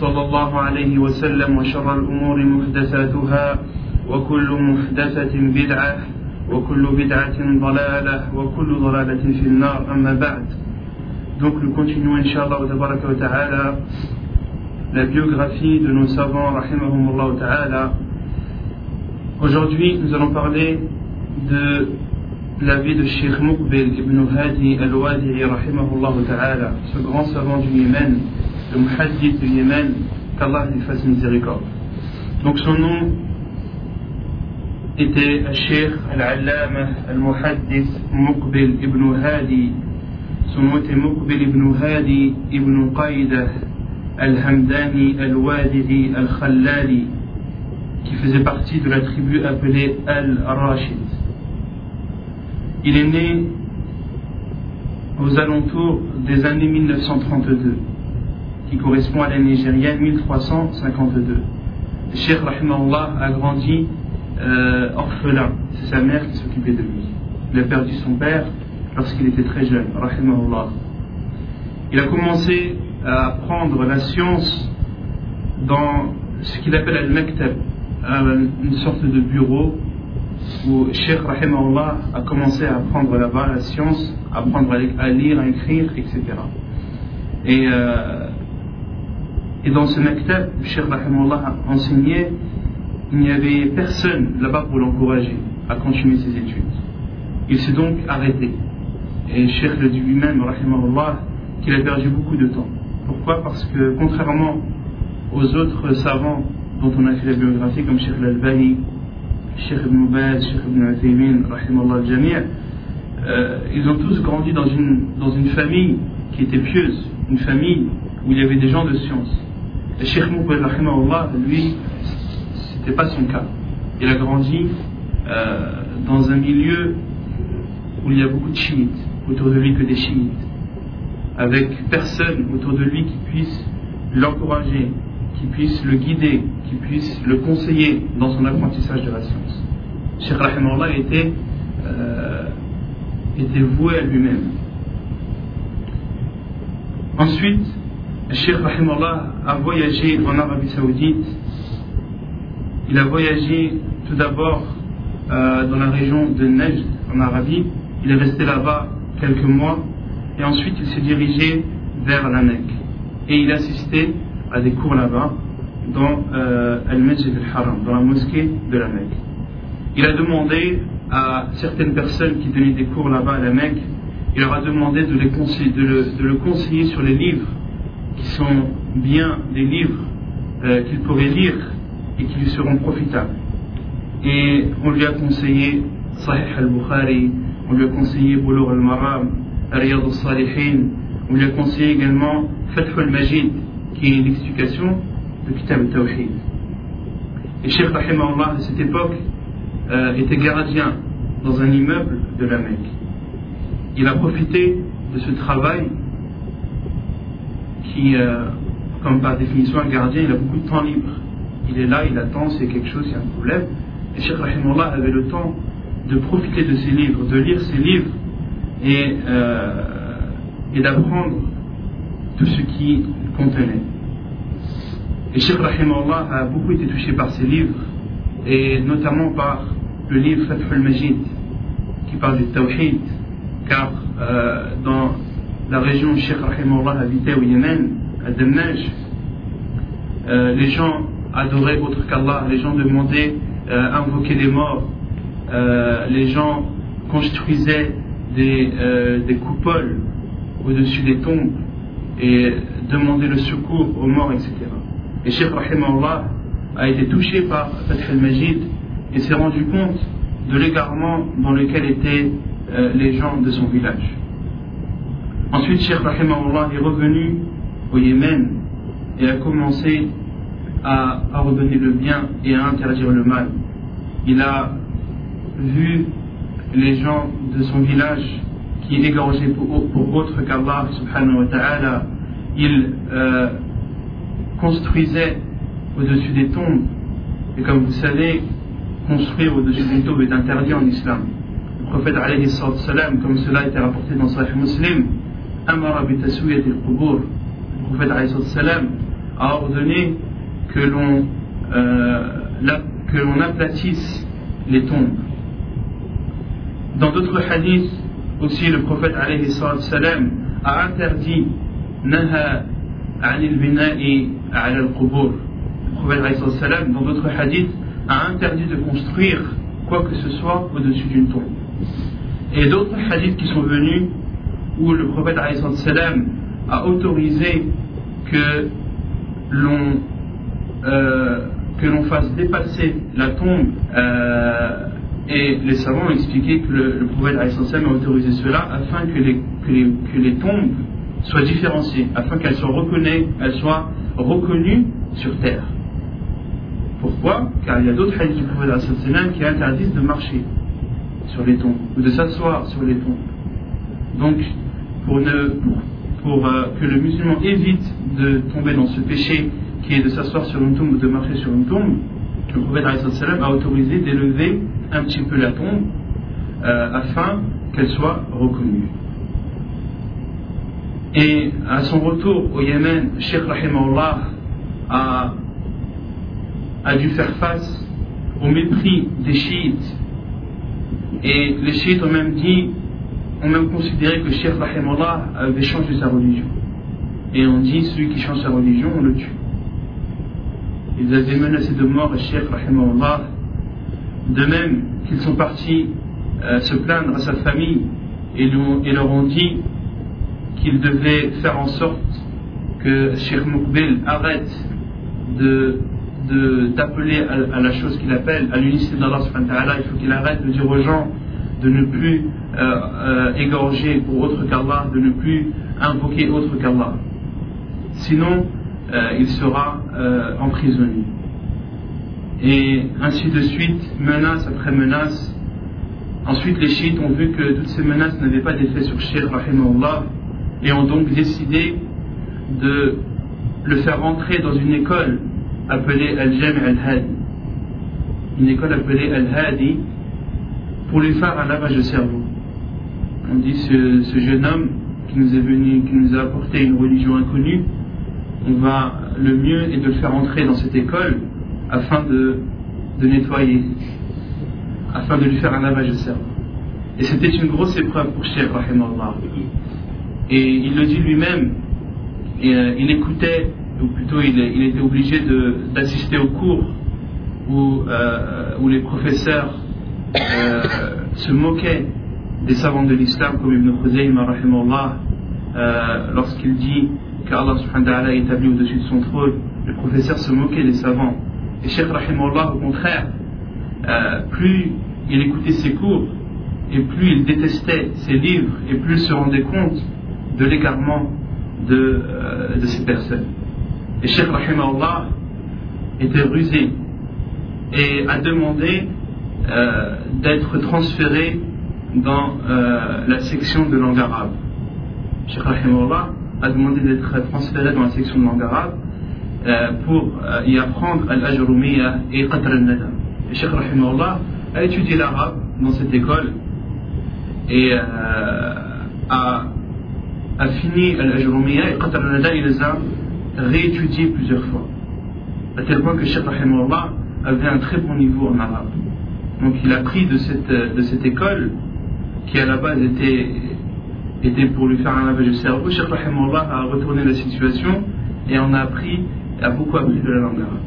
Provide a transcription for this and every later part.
صلى الله عليه وسلم وشر الأمور محدثاتها وكل محدثة بدعة وكل بدعة ضلالة وكل ضلالة في النار أما بعد Donc nous continuons, Inch'Allah wa ta'ala, la biographie de nos savants, rahimahumullah ta'ala. Aujourd'hui, nous allons parler de la vie de Sheikh Muqbil ibn Hadi al-Wadi'i, rahimahullah ta'ala, ce grand savant du Yémen, le du Yémen, qu'Allah lui fasse miséricorde. Donc son nom était Sheikh al-Allama al-Muhaddith Muqbil ibn Hadi son nom était Muqbil ibn Hadi ibn Qaïda al-Hamdani al-Wadi'i al-Khallali qui faisait partie de la tribu appelée Al-Rashid. Il est né aux alentours des années 1932 qui correspond à l'année nigérienne 1352. Le Cheikh Rahimahullah a grandi euh, orphelin, c'est sa mère qui s'occupait de lui. Il a perdu son père lorsqu'il était très jeune, rahimahullah. Il a commencé à apprendre la science dans ce qu'il appelle al-maktab, une sorte de bureau où Cheikh rahimahullah a commencé à apprendre là-bas la science, apprendre à lire, à écrire, etc. Et, euh, et dans ce maktab, Cheikh rahimahullah a enseigné, il n'y avait personne là-bas pour l'encourager à continuer ses études. Il s'est donc arrêté. Et Cheikh le dit lui-même, rahimahullah, qu'il a perdu beaucoup de temps. Pourquoi? Parce que contrairement aux autres savants dont on a fait la biographie, comme Cheikh l'Albani, Cheikh Ibn Baz, Cheikh Ibn Uthaymin, rahimahullah al-Jami', euh, ils ont tous grandi dans une, dans une famille qui était pieuse, une famille où il y avait des gens de science. Et Cheikh Moubel, rahimahullah, lui, c'était pas son cas. Il a grandi euh, dans un milieu où il y a beaucoup de chiites autour de lui que des chiites, avec personne autour de lui qui puisse l'encourager, qui puisse le guider, qui puisse le conseiller dans son apprentissage de la science. Cheikh Rahimahullah était, euh, était voué à lui-même. Ensuite, Cheikh Rahimahullah a voyagé en Arabie Saoudite. Il a voyagé tout d'abord euh, dans la région de Najd en Arabie. Il est resté là-bas quelques mois et ensuite il s'est dirigé vers la Mecque. Et il assistait à des cours là-bas dans euh, Al-Masjid al-Haram, dans la mosquée de la Mecque. Il a demandé à certaines personnes qui donnaient des cours là-bas à la Mecque, il leur a demandé de le conseiller sur les livres qui sont bien des livres euh, qu'il pourrait lire et qui lui seront profitables. Et on lui a conseillé Sahih al-Bukhari, on lui a conseillé Boulour al-Maram, Riyad al-Salihin, on lui a conseillé également Fath al-Majid, qui est l'explication de Kitab al-Tawhid. Et Sheikh Rahimahullah, à cette époque, euh, était gardien dans un immeuble de la Mecque. Il a profité de ce travail qui, euh, comme par définition, un gardien, il a beaucoup de temps libre. Il est là, il attend, c'est quelque chose, il y a un problème. Et Sheikh Rahimahullah avait le temps de profiter de ses livres, de lire ses livres et, euh, d'apprendre tout ce qui contenait. Et Sheikh Rahimahullah a beaucoup été touché par ses livres et notamment par le livre Fath al-Majid qui parle du Tawhid car euh, dans la région où Sheikh Rahimahullah habitait au Yémen, à Damnaj, euh, les gens adoraient autre qu'Allah, les gens demandaient, euh, invoquaient les morts, euh, les gens construisaient des, euh, des coupoles au-dessus des tombes et demandaient le secours aux morts, etc. Et Cheikh Rahimahullah a été touché par Fath al-Majid et s'est rendu compte de l'égarement dans lequel étaient euh, les gens de son village. Ensuite, Cheikh Rahimahullah est revenu au Yémen et a commencé à, à redonner le bien et à interdire le mal. Il a vu les gens de son village qui égorgeaient pour, pour autre qu'Allah subhanahu wa ta'ala. Il euh, construisait au-dessus des tombes. Et comme vous savez, construire au-dessus d'une tombe est interdit en islam. Le prophète alayhi salam, comme cela a été rapporté dans Sahih Muslim, Amara bitaswiyat al-qubur. Le prophète a ordonné que l'on euh, aplatisse les tombes. Dans d'autres hadiths, aussi le prophète salam a interdit naha anil bina'i ala al-qubur. Le prophète dans d'autres hadiths, a interdit de construire quoi que ce soit au-dessus d'une tombe. Et d'autres hadiths qui sont venus où le prophète salam a autorisé que l'on euh, que l'on fasse dépasser la tombe euh, et les savants ont expliqué que le, le prophète a autorisé cela afin que les, que les, tombes soient différenciées, afin qu'elles soient reconnues, elles soient reconnues sur terre. Pourquoi? Car il y a d'autres hadiths du prophète qui interdisent de marcher sur les tombes ou de s'asseoir sur les tombes. Donc, pour, ne, euh, que le musulman évite de tomber dans ce péché qui est de s'asseoir sur une tombe ou de marcher sur une tombe, le prophète a autorisé d'élever un petit peu la tombe euh, afin qu'elle soit reconnue. Et à son retour au Yémen, Sheikh a a dû faire face au mépris des chiites. Et les chiites ont même dit, ont même considéré que Cheikh Rahimallah avait changé sa religion. Et on dit, celui qui change sa religion, on le tue. Ils avaient menacé de mort Cheikh Rahimallah. De même qu'ils sont partis euh, se plaindre à sa famille et, leur ont dit qu'ils devaient faire en sorte que Cheikh Moukbel arrête d'appeler à, la chose qu'il appelle, à l'unicité d'Allah, il faut qu'il arrête de dire aux gens de ne plus euh, euh, égorger pour autre qu'Allah, de ne plus invoquer autre qu'Allah. Sinon, euh, il sera emprisonné. Et ainsi de suite, menace après menace. Ensuite, les chiites ont vu que toutes ces menaces n'avaient pas d'effet sur Sheikh Rahimahullah et ont donc décidé de le faire rentrer dans une école appelée Al-Jami Al-Hadi. Une école appelée Al-Hadi pour lui faire un lavage de cerveau. On dit ce, ce jeune homme qui nous est venu, qui nous a apporté une religion inconnue, on va le mieux est de le faire entrer dans cette école afin de, nettoyer, afin de lui faire un lavage de cerveau. Et c'était une grosse épreuve pour Cheikh Rahimahullah. Et il le dit lui-même, euh, il écoutait ou plutôt il, était obligé d'assister aux cours où, euh, où les professeurs euh, se moquaient des savants de l'islam comme Ibn Khuzayma euh, lorsqu'il dit qu'Allah subhanahu wa est établi au-dessus de son trône le professeur se moquait des savants. Et Sheikh Rahimahullah au contraire euh, plus il écoutait ses cours et plus il détestait ses livres et plus il se rendait compte de l'égarement de, euh, de ces personnes. Et Cheikh Rahimahullah était rusé et a demandé euh, d'être transféré dans euh, la section de langue arabe. Cheikh Rahimahullah a demandé d'être transféré dans la section de langue arabe euh, pour y apprendre al-ajrumiya et qadr al-nadam. Et Cheikh Rahimahullah a étudié l'arabe dans cette école et a, fini al-ajrumiya et qadr al-nadam il les a réétudié plusieurs fois. À tel point que Cheikh Rahimahullah avait un très bon niveau en arabe. Donc il a pris de cette, école, qui à la base était, pour lui faire un lavage de cerveau, Cheikh Rahimahullah a retourné la situation et en a appris, a beaucoup appris de la langue arabe.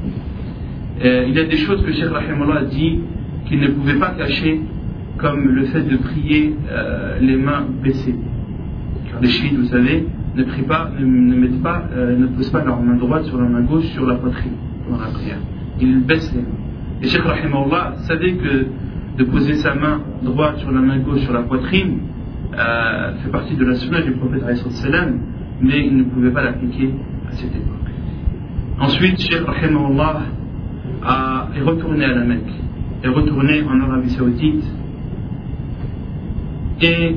Euh, il y a des choses que Cheikh Rahimullah a dit qu'il ne pouvait pas cacher, comme le fait de prier euh, les mains baissées. Car les chiites, vous savez, ne prient pas, ne, mettent pas, euh, ne posent pas leur main droite sur la main gauche sur la poitrine pendant la prière. Ils baissent les mains. Et Cheikh Rahimullah savait que de poser sa main droite sur la main gauche sur la poitrine fait partie de la sunna du prophète mais il ne pouvait pas l'appliquer à cette époque. Ensuite, Cheikh Rahimahullah est retourné à la Mecque, est retourné en Arabie Saoudite et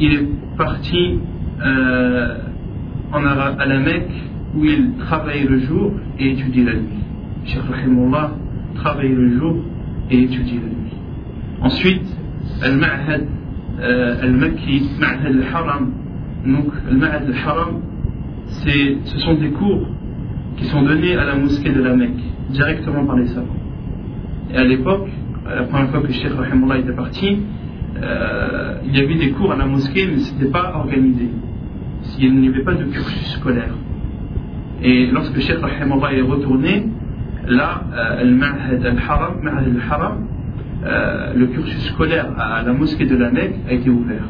il est parti euh, en à la Mecque où il travaillait le jour et étudiait la nuit. Cheikh Rahimahullah travaillait le jour et étudiait la nuit. Ensuite, euh, Al-Makki, Ma'had Al-Haram, donc Al-Ma'had Al-Haram, ce sont des cours qui sont donnés à la mosquée de la Mecque, directement par les savants. Et à l'époque, la première fois que Cheikh Rahimullah était parti, euh, il y avait des cours à la mosquée, mais ce n'était pas organisé. Il n'y avait pas de cursus scolaire. Et lorsque Cheikh Rahimullah est retourné, euh, al-Ma'had al-Haram, al-Haram euh, le cursus scolaire à la mosquée de la Mecque a été ouvert.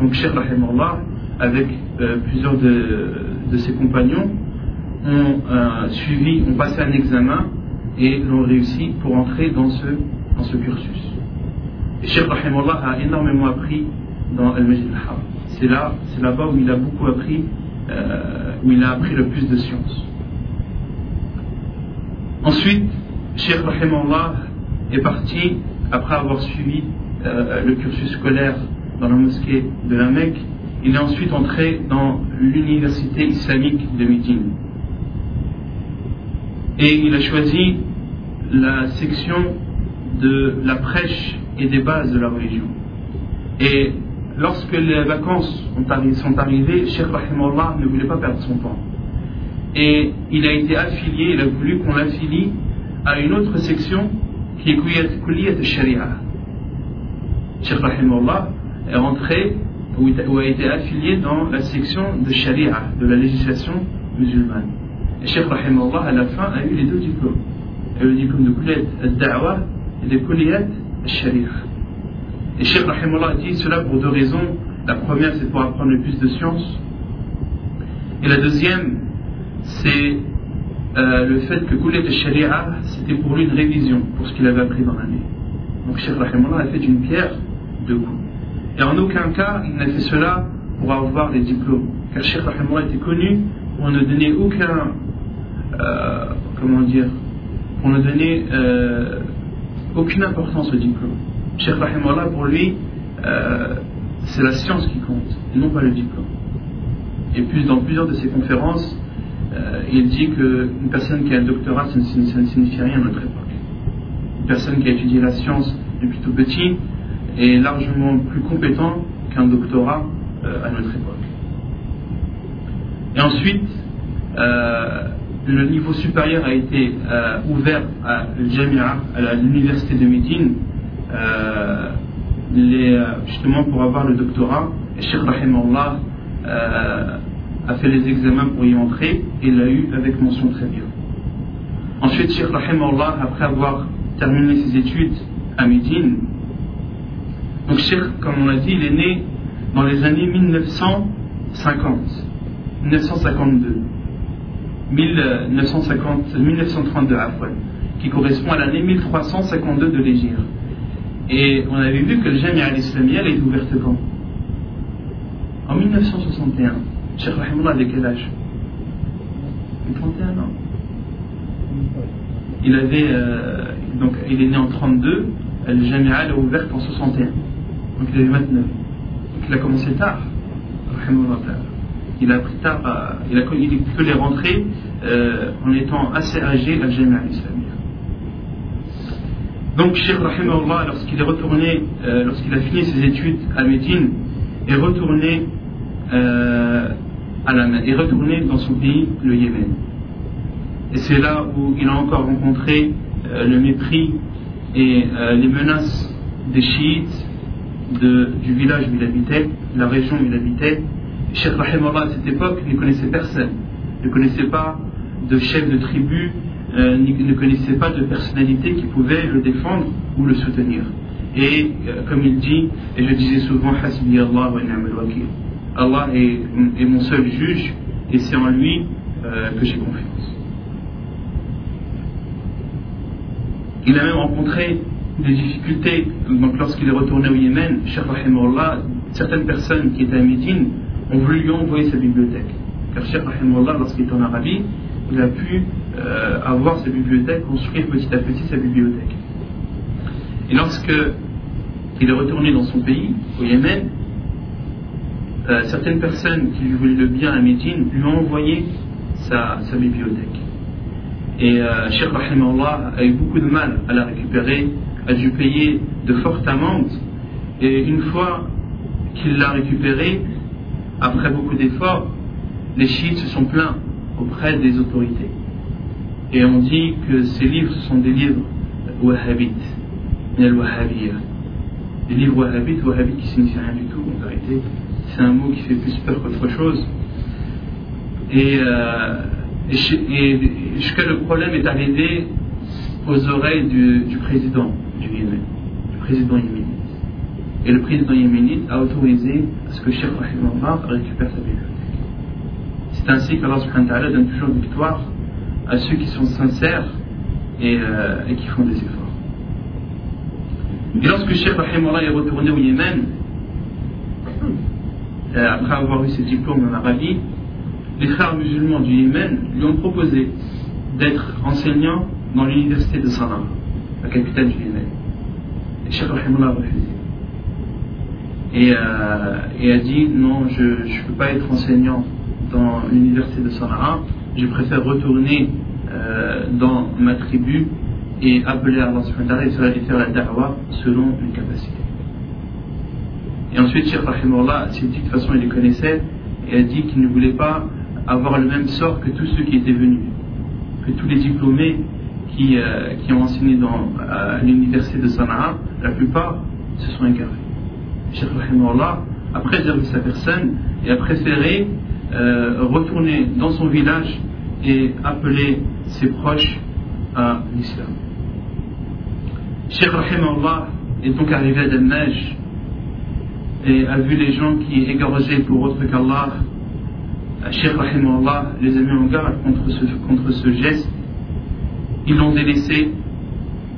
Donc Cheikh Rahimullah, avec plusieurs de, ses compagnons, ont euh, suivi, ont passé un examen et l'ont réussi pour entrer dans ce, cursus. Et Cheikh Rahimullah a énormément appris dans Al-Majid al-Haram. C'est là-bas où il a beaucoup appris, euh, où il a appris le plus de sciences. Ensuite, Cheikh Rahimullah est parti, après avoir suivi euh, le cursus scolaire dans la mosquée de la Mecque, il est ensuite entré dans l'université islamique de Médine et il a choisi la section de la prêche et des bases de la religion. Et lorsque les vacances sont arrivées, Cheikh Rahimullah ne voulait pas perdre son temps. Et il a été affilié, il a voulu qu'on l'affilie à une autre section qui est Kuliyat al-Sharia. Cheikh Rahimullah est rentré ou a été affilié dans la section de Sharia, de la législation musulmane. Et Cheikh Rahimahullah, à la fin, a eu les deux diplômes. Il a eu le diplôme de Kuliyat al-Da'wa et de Kuliyat al-Sharif. Et Cheikh Rahimahullah dit cela pour deux raisons. La première, c'est pour apprendre le plus de sciences. Et la deuxième, c'est euh, le fait que Kuliyat al-Sharia, c'était pour lui une révision pour ce qu'il avait appris dans l'année. Donc Cheikh Rahimahullah a fait une pierre deux coups. Et en aucun cas, il n'a fait cela pour avoir les diplômes. Car Cheikh Rahimahullah était connu pour ne donner aucun euh, comment dire, pour ne donner euh, aucune importance au diplôme. Cheikh Rahimullah, pour lui, c'est la science qui compte, et non pas le diplôme. Et puis, dans plusieurs de ses conférences, il dit qu'une personne qui a un doctorat, ça ne, signifie rien à notre époque. Une personne qui a étudié la science depuis tout petit est largement plus compétent qu'un doctorat à notre époque. Et ensuite, le niveau supérieur a été euh, ouvert à Jamia, à l'université de Médine, euh, euh, justement pour avoir le doctorat. Et Sheikh Rahimahullah a fait les examens pour y entrer et l'a eu avec mention très bien. Ensuite, Sheikh Rahimahullah, après avoir terminé ses études à Médine, donc Sheikh, comme on l'a dit, il est né dans les années 1950, 1952. 1950, 1932 Afwan, qui correspond à l'année 1352 de l'Égypte. Et on avait vu que le Jamia al-Islamiyya est ouverte quand? En 1961. Cheikh Rahimullah avait quel âge? 31 ans. Il avait, euh, donc il est né en 32, le Jamia est ouverte en 61. Donc il avait 29. Donc il a commencé tard. Il a appris tard, il, a, il que les rentrer euh, en étant assez âgé à Jamia islamique. Donc, Cheikh Rahimahullah, lorsqu'il est retourné, euh, lorsqu'il a fini ses études à Médine, est retourné, est retourné dans son pays, le Yémen. Et c'est là où il a encore rencontré le mépris et les menaces des chiites du village où il habitait, la région où il habitait, Cheikh Rahimullah à cette époque ne connaissait personne, ne connaissait pas de chef de tribu euh, ne connaissait pas de personnalité qui pouvait le défendre ou le soutenir. Et euh, comme il dit, et je disais souvent, Hasbi Allah wa Allah est, mon seul juge et c'est en lui euh, que j'ai confiance. Il a même rencontré des difficultés. Donc, lorsqu'il est retourné au Yémen, certaines personnes qui étaient à Médine ont voulu lui envoyer sa bibliothèque. Car Cheikh lorsqu'il est en Arabie, il a pu euh, avoir sa bibliothèque, construire petit à petit sa bibliothèque. Et lorsque il est retourné dans son pays, au Yémen, euh, certaines personnes qui lui voulaient le bien à Médine lui ont envoyé sa, bibliothèque. Et euh, Cheikh a eu beaucoup de mal à la récupérer, a dû payer de fortes amendes. Et une fois qu'il l'a récupérée, après beaucoup d'efforts, les chiites se sont plaints auprès des autorités. Et on dit que ces livres sont des livres wahhabites, les livres wahhabites, wahhabites qui signifient rien du tout en vérité, c'est un mot qui fait plus peur qu'autre chose. Et, euh, jusqu'à le problème est arrivé aux oreilles du, président du Yémen, du président yéménite. Et le président yéménite a autorisé à ce que Cheikh Rahimahullah récupère sa bibliothèque. C'est ainsi qu'Allah subhanahu wa donne toujours victoire à ceux qui sont sincères et, euh, et qui font des efforts. Et lorsque Cheikh Rahimahullah est retourné au Yémen, euh, après avoir eu ses diplômes en Arabie, les frères musulmans du Yémen lui ont proposé d'être enseignant dans l'université de Sanaa, la capitale du Yémen. Et Cheikh Rahimullah a refusé. Et, euh, a dit non, je ne peux pas être enseignant dans l'université de Sanaa, je préfère retourner euh, dans ma tribu et appeler Allah et faire la da'wah selon mes capacités. Et ensuite, Cheikh Rahimullah s'est dit, de toute façon, il les connaissait, et a dit qu'il ne voulait pas avoir le même sort que tous ceux qui étaient venus, que tous les diplômés qui, euh, qui ont enseigné dans l'université de Sanaa, la plupart se sont égarés. Cheikh Rahimullah a préservé sa personne et a préféré euh, retourner dans son village et appeler ses proches à l'islam. Cheikh Rahimullah est donc arrivé à Dalmaj et a vu les gens qui égorgeaient pour autre qu'Allah, Cheikh Allah les a mis en garde contre ce, contre ce geste. Ils l'ont délaissé.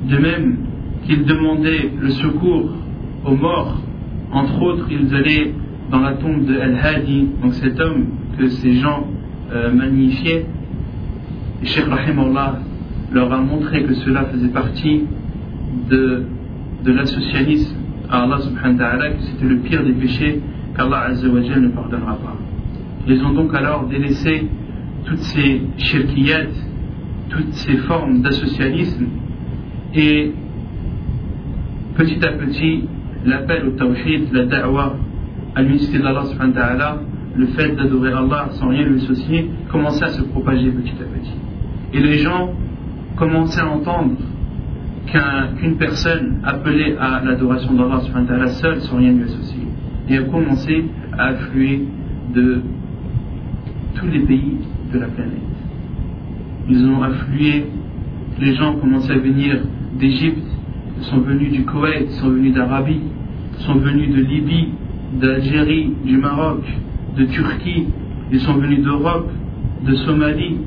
De même qu'ils demandaient le secours aux morts, entre autres, ils allaient dans la tombe de Al-Hadi, donc cet homme que ces gens euh, magnifiaient. Et Cheikh Allah leur a montré que cela faisait partie de, de l'associalisme Allah subhanahu wa ta'ala que c'était le pire des péchés qu'Allah ne pardonnera pas. Ils ont donc alors délaissé toutes ces shirkiyat, toutes ces formes d'associalisme et petit à petit l'appel au tawhid, la da'wah à l'unité d'Allah subhanahu wa ta'ala, le fait d'adorer Allah sans rien lui associer, commençait à se propager petit à petit. Et les gens commençaient à entendre qu'une personne appelée à l'adoration d'Allah seule sans rien lui associer et a commencé à affluer de tous les pays de la planète. Ils ont afflué, les gens ont commencé à venir d'Égypte, sont venus du Koweït, sont venus d'Arabie, sont venus de Libye, d'Algérie, du Maroc, de Turquie, ils sont venus d'Europe, de Somalie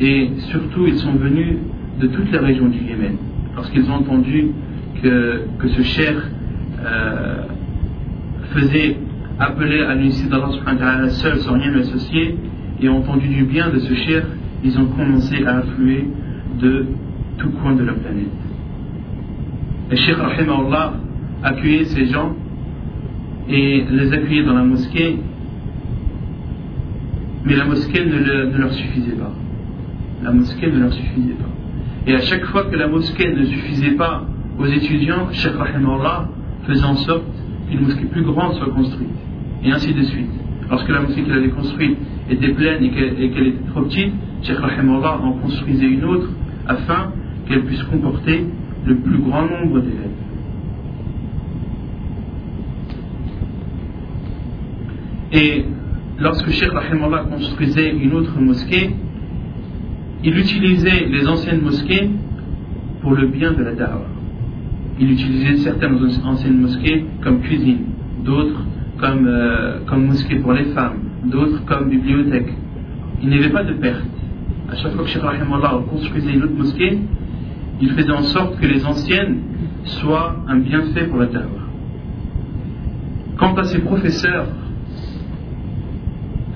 et surtout ils sont venus de toutes les régions du Yémen lorsqu'ils ont entendu que, que ce cher euh, faisait appeler à l'unicité d'Allah seul sans rien associer et ont entendu du bien de ce cher, ils ont commencé à affluer de tout coin de la planète. Le Cheikh Allah accueillait ces gens et les accueillait dans la mosquée, mais la mosquée ne, ne leur suffisait pas. La mosquée ne leur suffisait pas. Et à chaque fois que la mosquée ne suffisait pas aux étudiants, Cheikh Rahimahullah faisait en sorte qu'une mosquée plus grande soit construite. Et ainsi de suite. Lorsque la mosquée qu'il avait construite était pleine et qu'elle était trop petite, Cheikh Rahimahullah en construisait une autre afin qu'elle puisse comporter le plus grand nombre d'élèves. Et lorsque Cheikh Rahimahullah construisait une autre mosquée, il utilisait les anciennes mosquées pour le bien de la da'wah. Il utilisait certaines anciennes mosquées comme cuisine, d'autres comme, euh, comme mosquée pour les femmes, d'autres comme bibliothèque. Il n'y avait pas de perte. À chaque fois que Cheikh Rahimallah construisait une autre mosquée, il faisait en sorte que les anciennes soient un bienfait pour la da'wah. Quant à ses professeurs,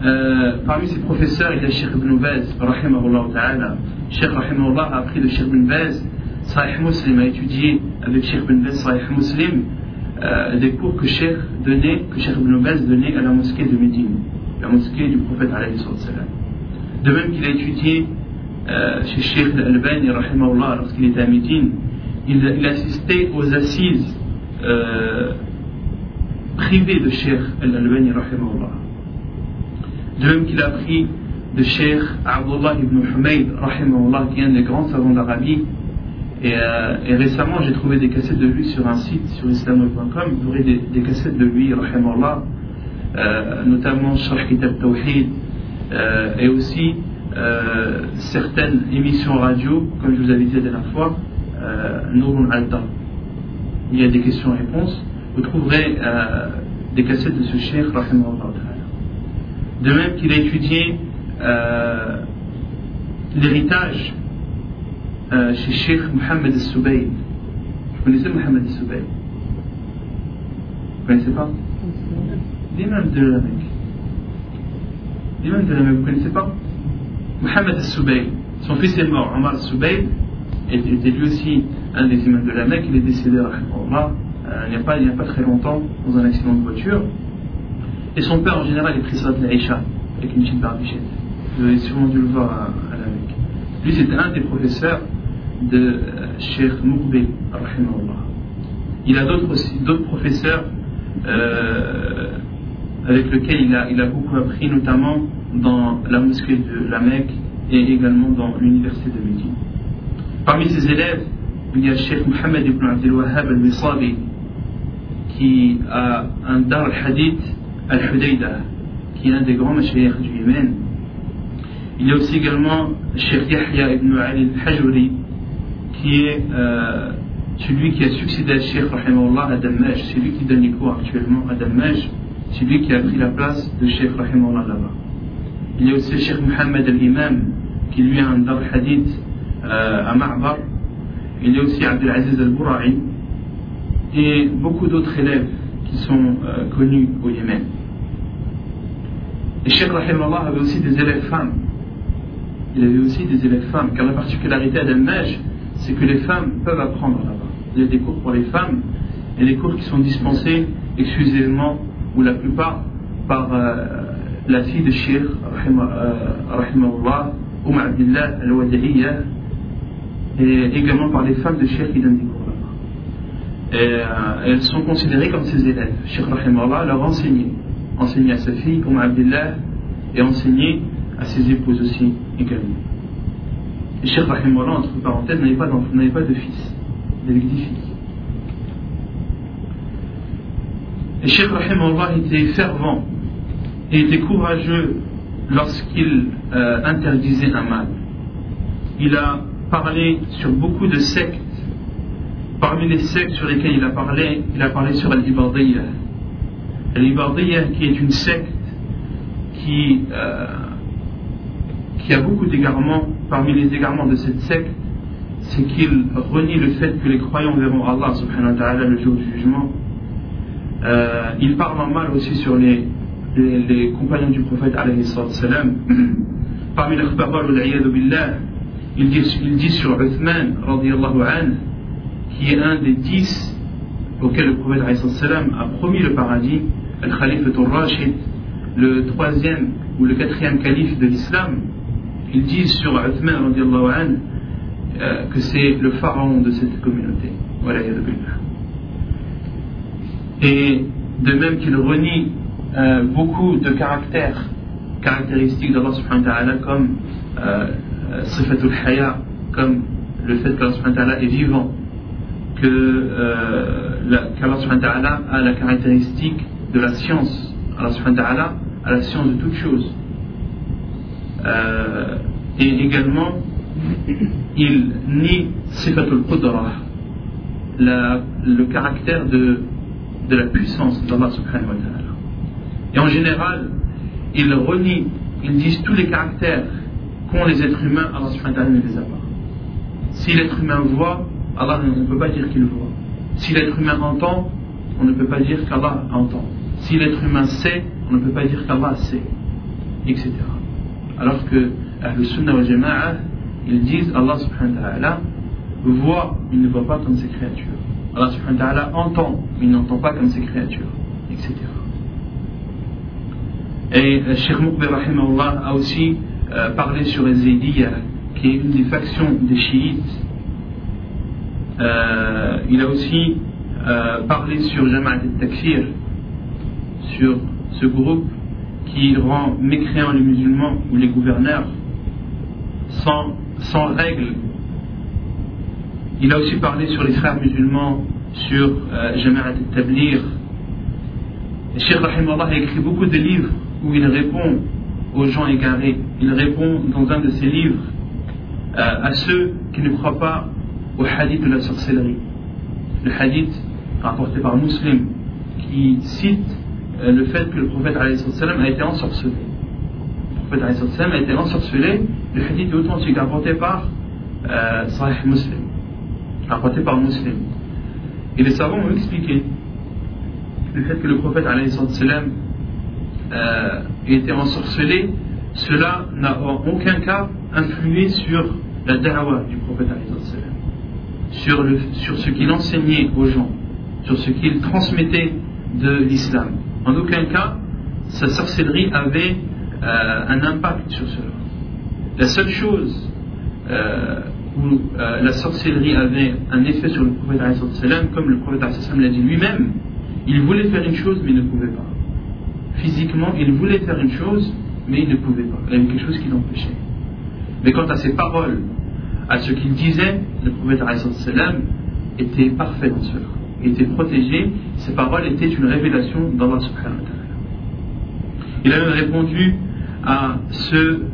euh, parmi ses professeurs, il y a Sheikh Ibn Baz, rahimahullah ta'ala. Sheikh rahimahullah a appris de Sheikh Ibn Baz, Sahih Muslim, a étudié avec Sheikh Ibn Baz Sahih Muslim, euh, des cours que Sheikh donnait, que Sheikh Ibn Baz donnait à la mosquée de Médine, la mosquée du prophète alayhi salam. De même qu'il a étudié euh, chez Sheikh Al-Albani, rahimahullah, lorsqu'il était à Médine, il, il assistait aux assises euh, privées de Sheikh Al-Albani, rahimahullah. De même qu'il a appris de Sheikh Abdullah ibn Humayd, rahimahullah, qui est un des grands savants d'Arabie. Et, euh, récemment, j'ai trouvé des cassettes de lui sur un site, sur islamoui.com. Vous aurez des, cassettes de lui, rahimahullah, euh, notamment Sharh Kitab Tawhid, euh, et aussi euh, certaines émissions radio, comme je vous avais dit la dernière fois, euh, Nourun Alta. Il y a des questions-réponses. Vous trouverez des cassettes de ce cheikh, rahimahullah. De même qu'il a étudié euh, l'héritage euh, chez Sheikh Mohamed Al-Soubayd. Vous connaissez Mohamed Al-Soubayd Vous connaissez pas? L'imam de la Mecque. L'imam de la Mecque, vous connaissez pas? Mohamed Al-Soubayd. Son fils est mort, Omar Al-Soubayd, était lui aussi un des imams de la Mecque. Il est décédé, euh, il n'y a, il a pas très longtemps, dans un accident de voiture. Et son père, en général, est pris de l'Aïcha, avec une petite barbichette. Vous avez sûrement dû le voir à, la Mecque. Lui, c'était un des professeurs de euh, Sheikh Moukbe, Il a d'autres aussi, d'autres professeurs euh, avec lesquels il a, il a beaucoup appris, notamment dans la mosquée de la Mecque et également dans l'université de Médine. Parmi ses élèves, il y a Sheikh Mohamed ibn Abdel Wahhab al-Misabi, qui a un dar al-hadith al-Hudayda, qui est un des grands mashayikh du Yémen. Il y a aussi également Sheikh Yahya ibn Ali al-Hajuri, qui est euh, celui qui a succédé à Sheikh Rahimahullah à Dammaj, c'est lui qui donne les cours actuellement à Dammaj, c'est lui qui a pris la place de Sheikh Rahimahullah là-bas. Il y a aussi Sheikh Mohamed al-Imam, qui lui a un dar hadith euh, à Ma'bar. Il y a aussi Abdelaziz al-Boura'i, et beaucoup d'autres élèves qui sont euh, connus au Yémen. Et Sheikh Rahimahullah avait aussi des élèves femmes. Il avait aussi des élèves femmes, car la particularité à Dammaj, c'est que les femmes peuvent apprendre là-bas. Il y a des cours pour les femmes et des cours qui sont dispensés exclusivement ou la plupart par euh, la fille de Sheikh Rahimahullah, Oum Abdillah al-Wadi'iyya et également par les femmes de Sheikh qui donnent là-bas. Et euh, elles sont considérées comme ses élèves. Sheikh Rahimahullah leur a Enseigné à sa fille, Oum Abdillah, et enseigné à ses épouses aussi également. Et Cheikh Rahimullah, entre parenthèses, n'avait pas, pas de fils, il avait 10 fils. Et Cheikh Rahimullah était fervent et était courageux lorsqu'il euh, interdisait un mal. Il a parlé sur beaucoup de sectes. Parmi les sectes sur lesquelles il a parlé, il a parlé sur Al-Ibadiyya. Al-Ibadiyya qui est une secte qui euh, qui a beaucoup d'égarements. Parmi les égarements de cette secte, c'est qu'il renie le fait que les croyants verront Allah subhanahu wa ta'ala le jour du jugement. Euh, il parle en mal aussi sur les, les, compagnons du prophète alayhi salam. Parmi les paroles, billah, il dit, il dit sur Uthman radiallahu an, qui est un des dix auxquels le prophète a promis le paradis, al-Khalifat al-Rashid, le troisième ou le quatrième calife de l'islam, ils disent sur Uthman an, euh, que c'est le pharaon de cette communauté. Et de même qu'il renie euh, beaucoup de caractères, caractéristiques d'Allah subhanahu euh, haya, comme le fait qu'Allah subhanahu wa est vivant, que euh, qu'Allah subhanahu a la caractéristique de la science. Allah subhanahu a la science de toutes choses. Euh, et également il nie sifatul qudra, le caractère de, de la puissance d'Allah. Et en général, ils renient, ils disent tous les caractères qu'ont les êtres humains, Allah ne les a pas. Si l'être humain voit, Allah ne peut pas dire qu'il voit. Si l'être humain entend, on ne peut pas dire qu'Allah entend. Si l'être humain sait, on ne peut pas dire qu'Allah sait, etc. Alors que le Sunnah wa Jama'a, ils disent Allah subhanahu wa ta'ala voit, il ne voit pas comme ses créatures. Allah subhanahu wa ta'ala entend, mais il n'entend pas comme ses créatures, etc. Et euh, Sheikh Moukbir a aussi euh, parlé sur les Zaydiyya, qui est une des factions des chiites. Euh, il a aussi parlé sur Jama'at al-Takfir, sur ce groupe qui rend mécréants les musulmans ou les gouverneurs sans, sans règles. Il a aussi parlé sur les frères musulmans, sur euh, Jama'at al-Tablir. Cheikh Allah a écrit beaucoup de livres où il répond aux gens égarés. Il répond dans un de ses livres euh, à ceux qui ne croient pas au hadith de la sorcellerie. Le hadith rapporté par Muslim qui cite euh, le fait que le prophète a été ensorcelé. Le prophète a été ensorcelé. Le hadith est authentique, rapporté par euh, Sahih Muslim. Rapporté par Muslim. Et les savants ont expliqué le fait que le prophète euh, été ensorcelé, cela n'a en aucun cas influé sur la da'wah du prophète sur, sur ce qu'il enseignait aux gens, sur ce qu'il transmettait de l'islam. En aucun cas, sa sorcellerie avait euh, un impact sur cela. La seule chose euh, où euh, la sorcellerie avait un effet sur le prophète, comme le prophète l'a dit lui-même, il voulait faire une chose mais il ne pouvait pas. Physiquement, il voulait faire une chose mais il ne pouvait pas. Il y avait quelque chose qui l'empêchait. Mais quant à ses paroles, à ce qu'il disait, le prophète était parfait dans cela était protégé, ses paroles étaient une révélation d'Allah subhanahu wa. Il a même répondu à ceux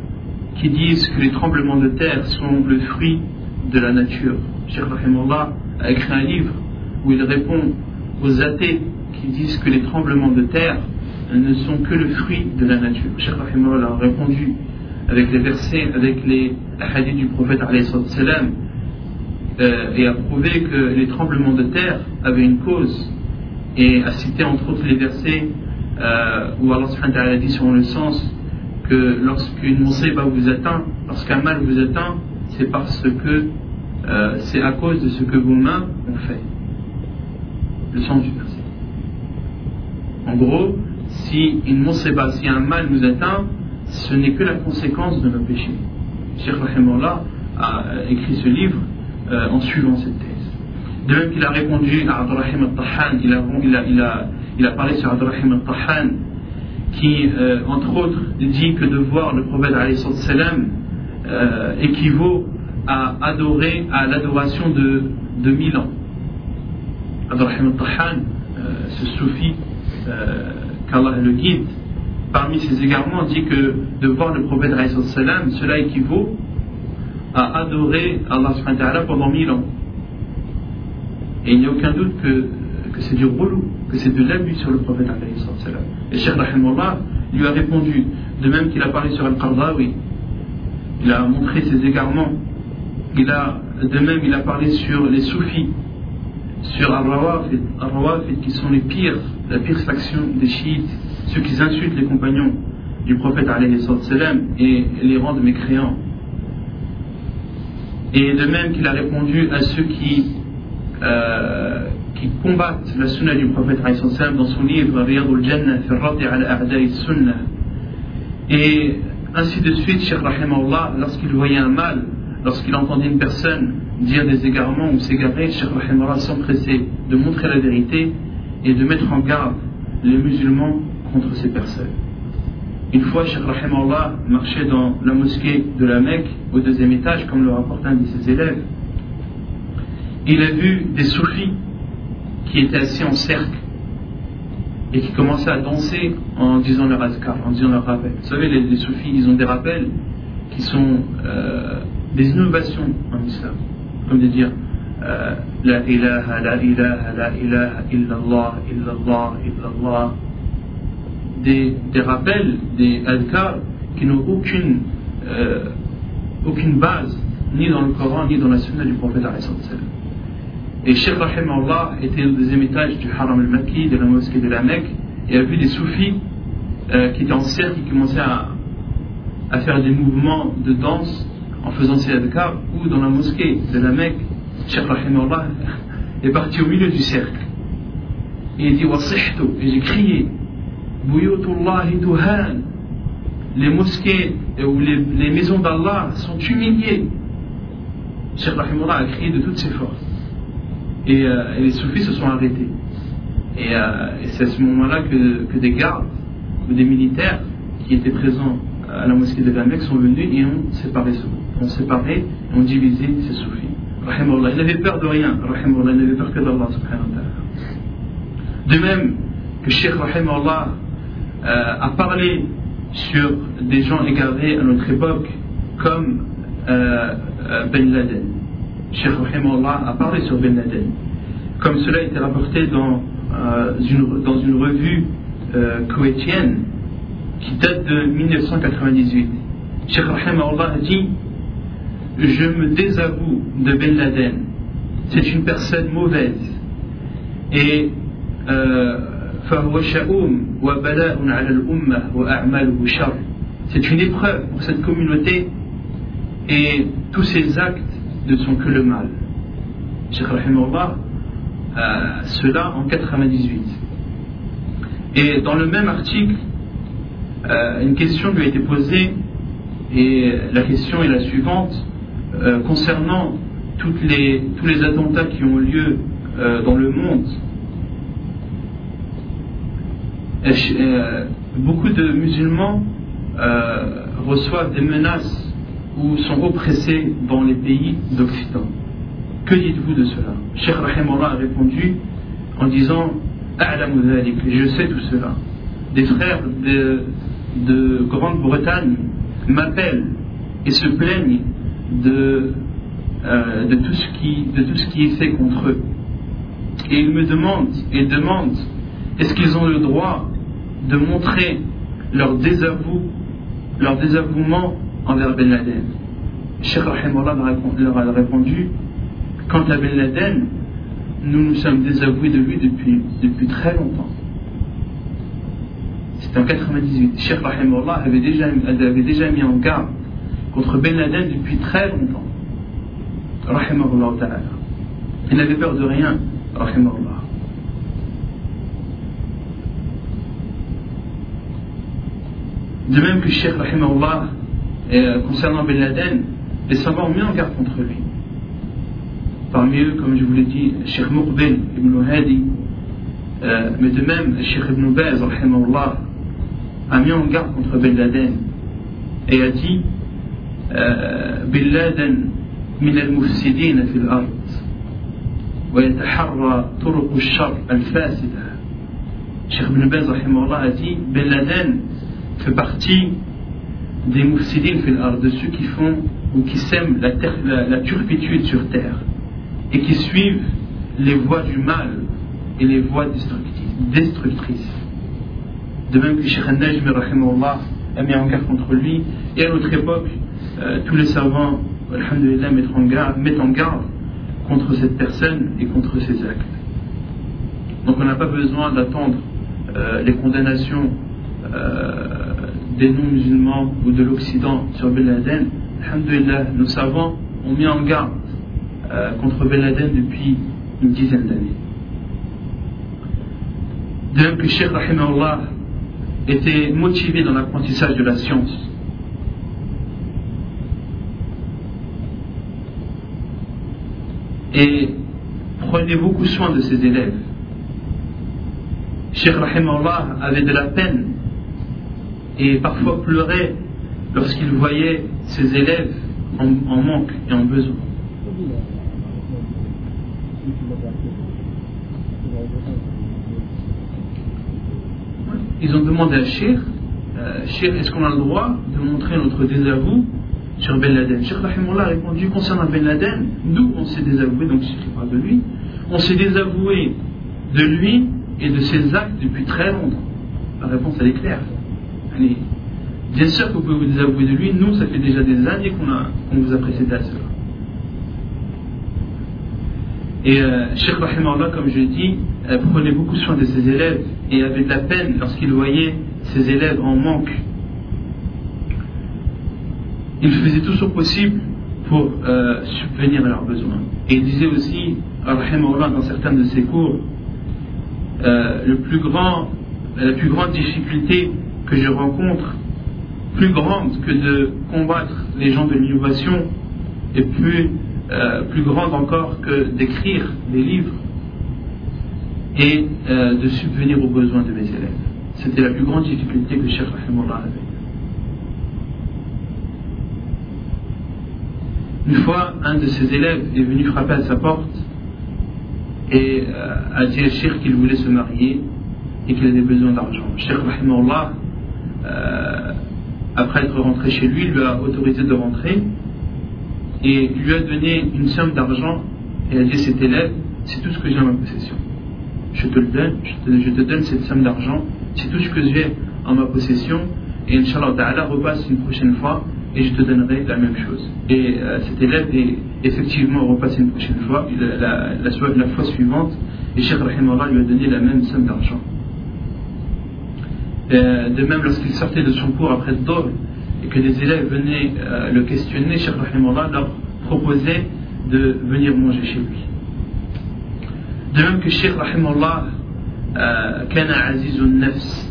qui disent que les tremblements de terre sont le fruit de la nature. Cheikh Rahimullah a écrit un livre où il répond aux athées qui disent que les tremblements de terre ne sont que le fruit de la nature. Cheikh Rahimullah a répondu avec les versets, avec les hadiths du prophète salam euh, et a prouvé que les tremblements de terre avaient une cause et a cité entre autres les versets euh, où Allah a dit sur le sens que lorsqu'une musiba vous atteint, lorsqu'un mal vous atteint, c'est parce que euh, c'est à cause de ce que vos mains ont fait. Le sens du verset. En gros, si une musiba, si un mal nous atteint, ce n'est que la conséquence de nos péchés. Cheikh Rahimullah a écrit ce livre euh, en suivant cette thèse. De même qu'il a répondu à Abdurrahim al-Tahan, il a, parlé sur Abdurrahim al-Tahan, qui, euh, entre autres, dit que de voir le prophète salam euh, équivaut à adorer à l'adoration de, de mille ans. Abdurrahim al-Tahan, ce soufi qu'Allah le guide, parmi ses égarements, dit que de voir le prophète salam, cela équivaut à adorer Allah pendant mille ans. Et il n'y a aucun doute que, que c'est du relou, que c'est de l'abus sur le prophète. Et Cheikh Rahimullah lui a répondu, de même qu'il a parlé sur Al-Qardawi, il a montré ses égarements. Il a, de même, il a parlé sur les soufis, sur Al-Rawafid, Al qui sont les pires, la pire faction des chiites, ceux qui insultent les compagnons du prophète et les rendent mécréants. Et de même qu'il a répondu à ceux qui, euh, qui combattent la sunna du prophète dans son livre Riyadul Jannah al Sunnah. Et ainsi de suite, Cheikh lorsqu'il voyait un mal, lorsqu'il entendait une personne dire des égarements ou s'égarer, Cheikh Rahimahullah s'empressait de montrer la vérité et de mettre en garde les musulmans contre ces personnes. Une fois, Cheikh Allah marchait dans la mosquée de la Mecque, au deuxième étage, comme le rapporte un de ses élèves. Il a vu des soufis qui étaient assis en cercle et qui commençaient à danser en disant leur azkar, en disant leur rappel. Vous savez, les, soufis, ils ont des rappels qui sont euh, des innovations en islam, comme de dire euh, La ilaha, la ilaha, la ilaha, illallah, illallah, illallah, des, rappels, des adhkars qui n'ont aucune, euh, aucune base, ni dans le Coran, ni dans la sunna du prophète. Et Sheikh Allah était au deuxième étage du Haram al-Makki, de la mosquée de la Mecque, et a vu des soufis euh, qui étaient en cercle, qui commençaient à, à faire des mouvements de danse en faisant ses adhkars, ou dans la mosquée de la Mecque, Cheikh Allah est parti au milieu du cercle. Et il dit et j'ai crié Buyutullahi duhan, les mosquées ou les, maisons d'Allah sont humiliées. Cheikh Allah a crié de toutes ses forces. Et, euh, les soufis se sont arrêtés. Et, euh, c'est à ce moment-là que, que des gardes ou des militaires qui étaient présents à la mosquée de la sont venus et ont séparé, ont séparé, ont divisé ces soufis. Rahimullah, il n'avait peur de rien, Rahimullah, il n'avait peur que d'Allah. De même que Sheikh Rahimullah euh, a parlé sur des gens égarés à notre époque comme euh, euh, Ben Laden. Sheikh Rahimullah a parlé sur Ben Laden. Comme cela a été rapporté dans, euh, une, dans une revue euh, qui date de 1998. Cheikh Allah a dit Je me désavoue de Ben Laden. C'est une personne mauvaise. Et c'est une épreuve pour cette communauté et tous ses actes ne sont que le mal. Cheikh euh, cela en 98. Et dans le même article, euh, une question lui a été posée et la question est la suivante euh, concernant tous les attentats qui ont lieu dans le monde. Beaucoup de musulmans reçoivent des menaces ou sont oppressés dans les pays d'Occident. Que dites-vous de cela? Cheikh Rahimullah a répondu en disant je sais tout cela. Des frères de, de Grande-Bretagne m'appellent et se plaignent de, euh, de, tout ce qui, de tout ce qui est fait contre eux. Et ils me demandent, et demandent, est-ce qu'ils ont le droit de montrer leur désavou, leur désavouement envers Ben Laden Cheikh Rahimullah leur a répondu, quant à Ben Laden, nous nous sommes désavoués de lui depuis, depuis très longtemps. C'était en 98. Cheikh Rahimullah avait déjà, avait déjà mis en garde contre Ben Laden depuis très longtemps. Rahimahullah ta'ala. Il n'avait peur de rien. Rahimahullah. De même que Cheikh Rahimahullah, euh, concernant Ben Laden, les savants ont mis en garde contre lui. Parmi eux, comme je vous l'ai dit, Cheikh Muqbil ibn Hadi, euh, mais de même, Cheikh ibn Baz, rahimahullah, a mis en garde contre Ben Laden et a dit Ben Laden من المفسدين في الأرض ويتحرى طرق الشر الفاسدة Cheikh Ibn Baz rahimahullah a dit Ben Laden fait partie des ard, de ceux qui font ou qui sèment la, terre, la, turpitude sur terre et qui suivent les voies du mal et les voies destructrices. De même que Sheikh Al-Najmi a mis en garde contre lui, et à notre époque, euh, tous les savants, mettent en garde, mettent en garde contre cette personne et contre ses actes. Donc on n'a pas besoin d'attendre euh, les condamnations des non-musulmans ou de l'Occident sur Ben Laden. Alhamdulillah, nos savants ont mis en garde contre Ben Laden depuis une dizaine d'années. De même que Sheikh Rahimahullah était motivé dans l'apprentissage de la science. Et prenait beaucoup soin de ses élèves. Cheikh Allah avait de la peine et parfois pleurait lorsqu'il voyait ses élèves en, manque et en besoin. ils ont demandé à Cheikh, euh, est-ce qu'on a le droit de montrer notre désavou sur Ben Laden? Cheikh Rahimullah a répondu concernant Ben Laden, nous on s'est désavoué, donc Cheikh parle de lui, on s'est désavoué de lui et de ses actes depuis très longtemps. La réponse elle est claire. Bien sûr que vous pouvez vous désavouer de lui, nous ça fait déjà des années qu'on vous a précédé à cela. Et euh, Cheikh Rahimullah, comme je dis, euh, prenait beaucoup soin de ses élèves et avait de la peine lorsqu'il voyait ses élèves en manque il faisait tout son possible pour euh, subvenir à leurs besoins. Et il disait aussi, dans certains de ses cours, euh, plus la plus grande difficulté que je rencontre, plus grande que de combattre les gens de l'innovation, et plus, euh, plus grande encore que d'écrire des livres et de subvenir aux besoins de mes élèves. C'était la plus grande difficulté que Cheikh Rahimullah avait. Une fois, un de ses élèves est venu frapper à sa porte et euh, a dit à Cheikh qu'il voulait se marier et qu'il avait besoin d'argent. Cheikh Rahimahullah, euh, après être rentré chez lui, lui a autorisé de rentrer et lui a donné une somme d'argent et a dit cet élève c'est tout ce que j'ai en ma possession. Je te le donne, je te, donne cette somme d'argent, c'est tout ce que j'ai en ma possession et Inch'Allah Ta'ala repasse une prochaine fois et je te donnerai la même chose. Et cet élève est effectivement repassé une prochaine fois, la, la, fois suivante, et Cheikh Rahimahullah lui a donné la même somme d'argent. Euh, de même, lorsqu'il sortait de son cours après le et que des élèves venaient euh, le questionner, Cheikh Rahimahullah leur proposait de venir manger chez lui. De même que Cheikh Rahimahullah, Kana Azizun Nafs,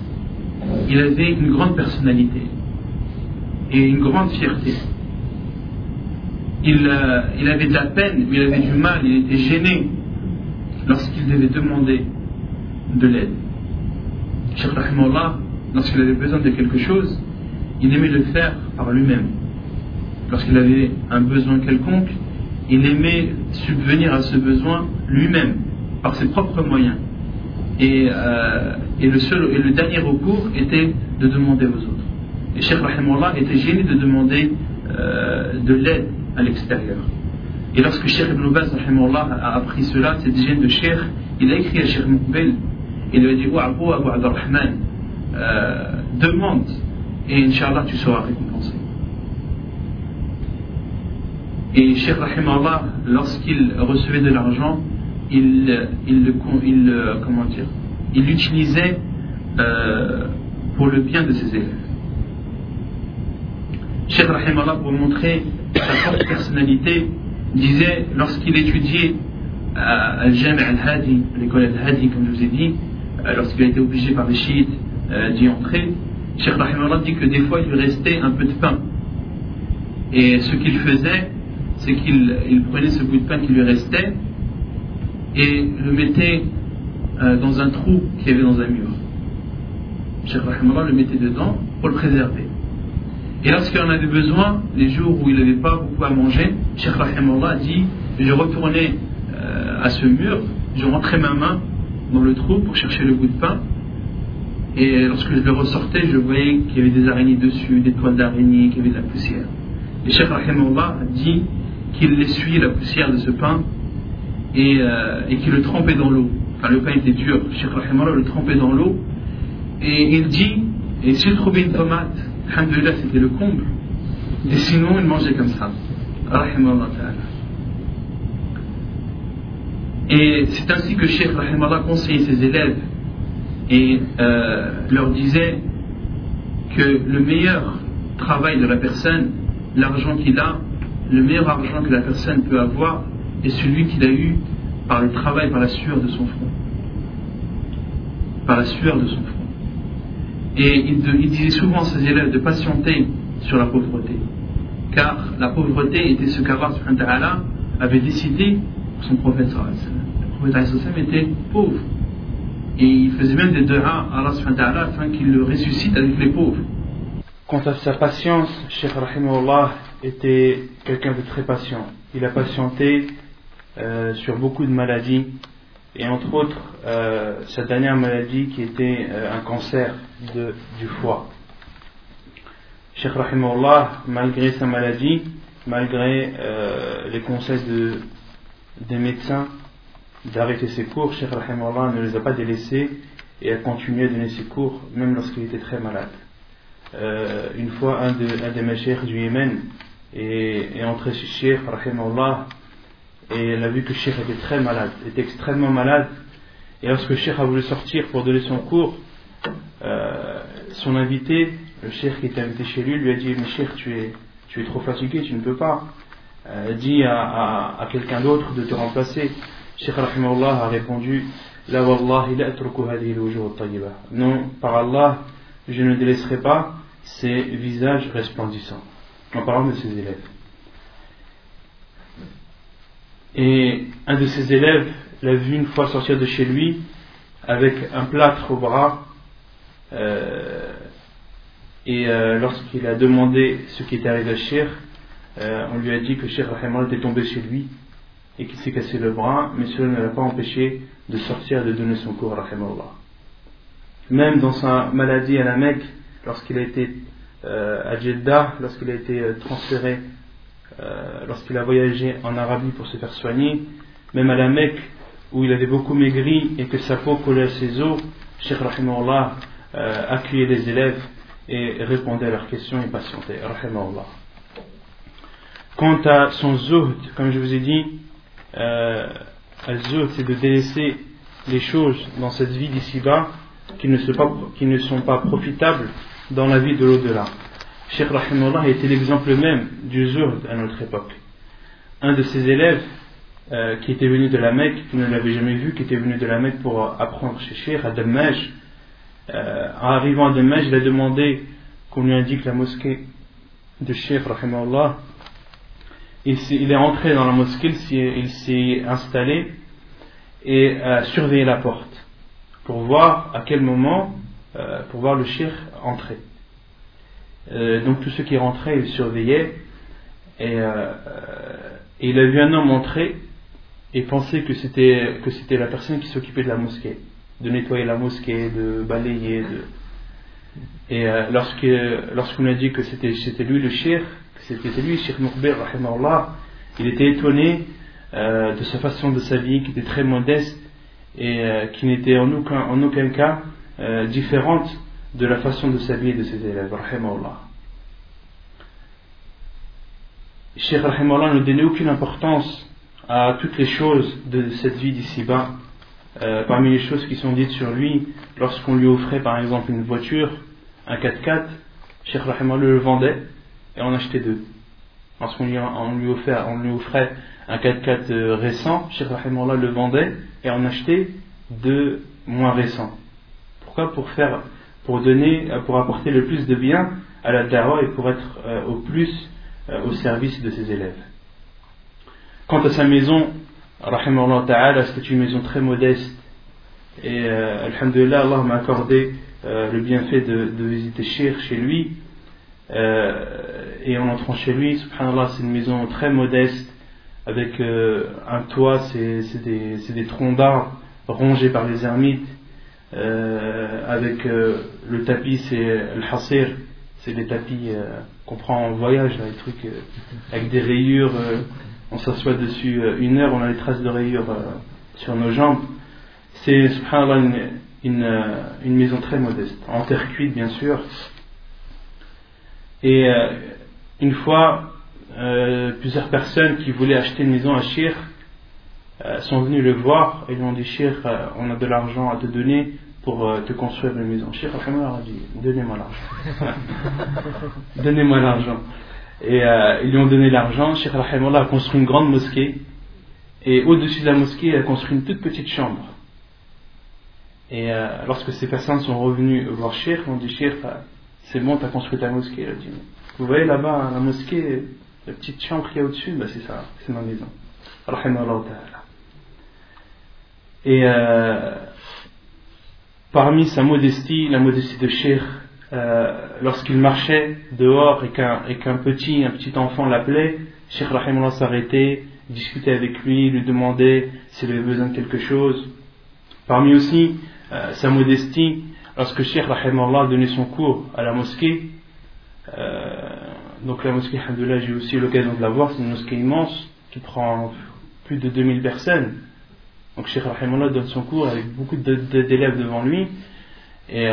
il avait une grande personnalité et une grande fierté. Il, euh, il, avait de la peine, il avait du mal, il était gêné lorsqu'il devait demander de l'aide. Cheikh Rahimullah, lorsqu'il avait besoin de quelque chose, il aimait le faire par lui-même. Lorsqu'il avait un besoin quelconque, il aimait subvenir à ce besoin lui-même, par ses propres moyens. Et, euh, le seul, et le dernier recours était de demander aux autres. Et Cheikh Rahimullah était gêné de demander euh, de l'aide à l'extérieur. Et lorsque Cheikh Ibn Baz a appris cela, cette gêne de Cheikh, il a écrit à Cheikh Moukbel, il lui a dit Abu Abdurrahman, euh, demande et Inch'Allah tu seras récompensé. Et Cheikh Rahimullah, lorsqu'il recevait de l'argent, il, il, il, comment dire, il l'utilisait euh, pour le bien de ses élèves. Cheikh Rahimallah, pour montrer sa forte personnalité, disait, lorsqu'il étudiait à al-Hadi, l'école al-Hadi, comme je vous ai dit, euh, lorsqu'il a été obligé par les chiites euh, d'y entrer, Cheikh Rahimallah dit que des fois il lui restait un peu de pain. Et ce qu'il faisait, c'est qu'il prenait ce bout de pain qui lui restait et le mettait euh, dans un trou qu'il y avait dans un mur. Cheikh Rahimallah le mettait dedans pour le préserver. Et lorsqu'il en avait besoin, les jours où il n'avait pas beaucoup à manger, Cheikh Rahimullah dit Je retournais euh, à ce mur, je rentrais ma main dans le trou pour chercher le bout de pain. Et lorsque je le ressortais, je voyais qu'il y avait des araignées dessus, des toiles d'araignées, qu'il y avait de la poussière. Et Cheikh Rahimullah dit qu'il essuyait la poussière de ce pain et, euh, et qu'il le trempait dans l'eau. Enfin, le pain était dur. Cheikh Rahimullah le trempait dans l'eau. Et il dit Et s'il trouvait une tomate, Alhamdulillah, c'était le comble. Et sinon, il mangeait comme ça. Et c'est ainsi que Cheikh Rahimallah conseillait ses élèves et euh, leur disait que le meilleur travail de la personne, l'argent qu'il a, le meilleur argent que la personne peut avoir est celui qu'il a eu par le travail, par la sueur de son front. Par la sueur de son front. Et il, disait souvent à ses élèves de patienter sur la pauvreté. Car la pauvreté était ce qu'Allah avait décidé pour son prophète. Le prophète était pauvre. Et il faisait même des dua à Allah afin qu'il le ressuscite avec les pauvres. Quant à sa patience, Cheikh Rahimullah était quelqu'un de très patient. Il a patienté euh, sur beaucoup de maladies et entre autres euh, sa dernière maladie qui était euh, un cancer de, du foie. Cheikh Rahimahullah, malgré sa maladie, malgré les conseils de, des médecins d'arrêter ses cours, Cheikh Rahimahullah ne les a pas délaissés et a continué à donner ses cours même lorsqu'il était très malade. Euh, une fois, un, de, des machers du Yémen est, est entré chez Cheikh Rahimahullah et il a vu que Cheikh était très malade, était extrêmement malade. Et lorsque Cheikh a voulu sortir pour donner son cours, euh, son invité, le Cheikh qui était invité chez lui, lui a dit Mais Cheikh, tu es, trop fatigué, tu ne peux pas. Euh, dis à, à quelqu'un d'autre de te remplacer. Cheikh Rahimahullah a répondu La wallahi la Non, par Allah, je ne délaisserai pas ces visages resplendissants. En parlant de ses élèves. Et un de ses élèves l'a vu une fois sortir de chez lui avec un plâtre au bras. Euh, et euh, lorsqu'il a demandé ce qui était arrivé à Cheikh, euh, on lui a dit que Cheikh Rahimah était tombé chez lui et qu'il s'est cassé le bras, mais cela ne l'a pas empêché de sortir de donner son cours à Rahimahullah. Même dans sa maladie à la Mecque, lorsqu'il a été à Jeddah, lorsqu'il a été transféré euh, lorsqu'il a voyagé en Arabie pour se faire soigner, même à la Mecque, où il avait beaucoup maigri et que sa peau collait à ses os, Cheikh Rahimahullah euh, accueillait les élèves et répondait à leurs questions et patientait. Rahimahullah. Quant à son zuhd, comme je vous ai dit, euh, zuhd c'est de délaisser les choses dans cette vie d'ici-bas qui ne, sont pas profitables dans la vie de l'au-delà. Cheikh Rahimullah était l'exemple même du Zurd à notre époque. Un de ses élèves, euh, qui était venu de la Mecque, qui ne l'avait jamais vu, qui était venu de la Mecque pour apprendre chez Cheikh à Dammaj, euh, en arrivant à Dammaj, il a demandé qu'on lui indique la mosquée de Cheikh Rahimullah. Il est entré dans la mosquée, il s'est installé et a surveillé la porte pour voir à quel moment, euh, pour voir le Cheikh entrer. Euh, donc tous ceux qui rentraient, ils surveillaient. Et, euh, euh, il a vu un homme entrer et pensait que c'était que c'était la personne qui s'occupait de la mosquée, de nettoyer la mosquée, de balayer. De... Et euh, lorsqu'on a dit que c'était lui le shir, que c'était lui, Sheikh Mukhbir, il était étonné de sa façon de s'habiller qui était très modeste et qui n'était en aucun, en aucun cas différente de la façon de s'habiller de ses élèves. Rahimahullah. Cheikh ne donnait aucune importance à toutes les choses de cette vie d'ici-bas. Euh, parmi les choses qui sont dites sur lui, lorsqu'on lui offrait par exemple une voiture, un 4x4, Cheikh Rahimahullah le vendait et en achetait deux. Lorsqu'on lui, on lui, offrait, on un 4x4 euh, récent, Cheikh Rahimahullah le vendait et en achetait deux moins récents. Pourquoi? Pour faire pour donner, euh, pour apporter le plus de bien à la dawa et pour être euh, au plus au service de ses élèves. Quant à sa maison, rahimahullah ta'ala, c'était une maison très modeste et euh, alhamdulillah, Allah m'a accordé le bienfait de, visiter Shir chez lui et en entrant chez lui, subhanallah, c'est une maison très modeste avec un toit, c'est des, des troncs d'arbres rongés par les ermites euh, avec euh, le tapis, c'est le hasir, c'est les tapis euh, qu'on prend en voyage, les trucs avec des rayures, on s'assoit dessus une heure, on a les traces de rayures sur nos jambes. C'est, subhanallah, une, une, une, maison très modeste, en terre cuite bien sûr. Et une fois, plusieurs personnes qui voulaient acheter une maison à Shir sont venues le voir et lui ont dit Shir, on a de l'argent à te donner, pour euh, te construire une maison. Cheikh Rahimah a dit Donnez-moi l'argent. Donnez-moi l'argent. Et euh, ils lui ont donné l'argent. Rahimah a construit une grande mosquée. Et au-dessus de la mosquée, il a construit une toute petite chambre. Et euh, lorsque ces personnes sont revenues voir Cheikh, ils ont dit Cheikh, c'est bon, tu as construit ta mosquée. Dit Vous voyez là-bas, la mosquée, la petite chambre qu'il y a au-dessus, bah, c'est ça, c'est ma maison. Et parmi sa modestie, la modestie de Cheikh, euh, lorsqu'il marchait dehors et qu'un petit, enfant l'appelait, Rahimullah s'arrêtait, discutait avec lui, lui demandait s'il avait besoin de quelque chose. Parmi aussi euh, sa modestie, lorsque Cheikh Rahimullah donnait son cours à la mosquée, donc la mosquée Alhamdoulilah, j'ai aussi l'occasion de la voir, c'est une mosquée immense qui prend plus de 2000 personnes. Donc Cheikh Rahimullah donne son cours avec beaucoup d'élèves devant lui. Et,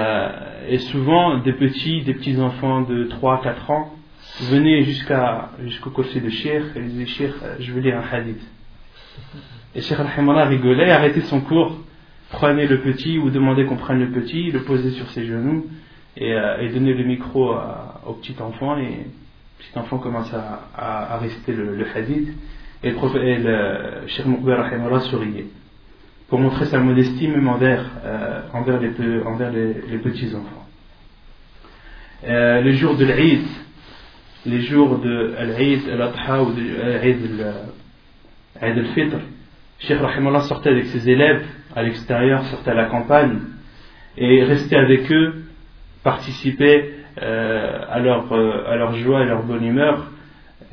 et, souvent, des petits, des petits enfants de 3-4 ans venaient jusqu'à, jusqu'au côté de Cheikh et disaient Cheikh, je veux lire un hadith. Et Cheikh Rahimullah rigolait, arrêtait son cours, prenait le petit ou demandait qu'on prenne le petit, le posait sur ses genoux et, et donnait le micro au petit enfant. Et le petit enfant commence à, à, réciter le, le, hadith. Et le, prophète, et le Cheikh souriait pour montrer sa modestie même envers, euh, les, petits enfants. Euh, les jours de l'Aïd, les jours de l'Aïd, l'Adha ou de l'Aïd al-Fitr, Cheikh Rahimullah sortait avec ses élèves à l'extérieur, sortait à la campagne et restait avec eux, participait euh, à, leur, euh, à leur joie et leur bonne humeur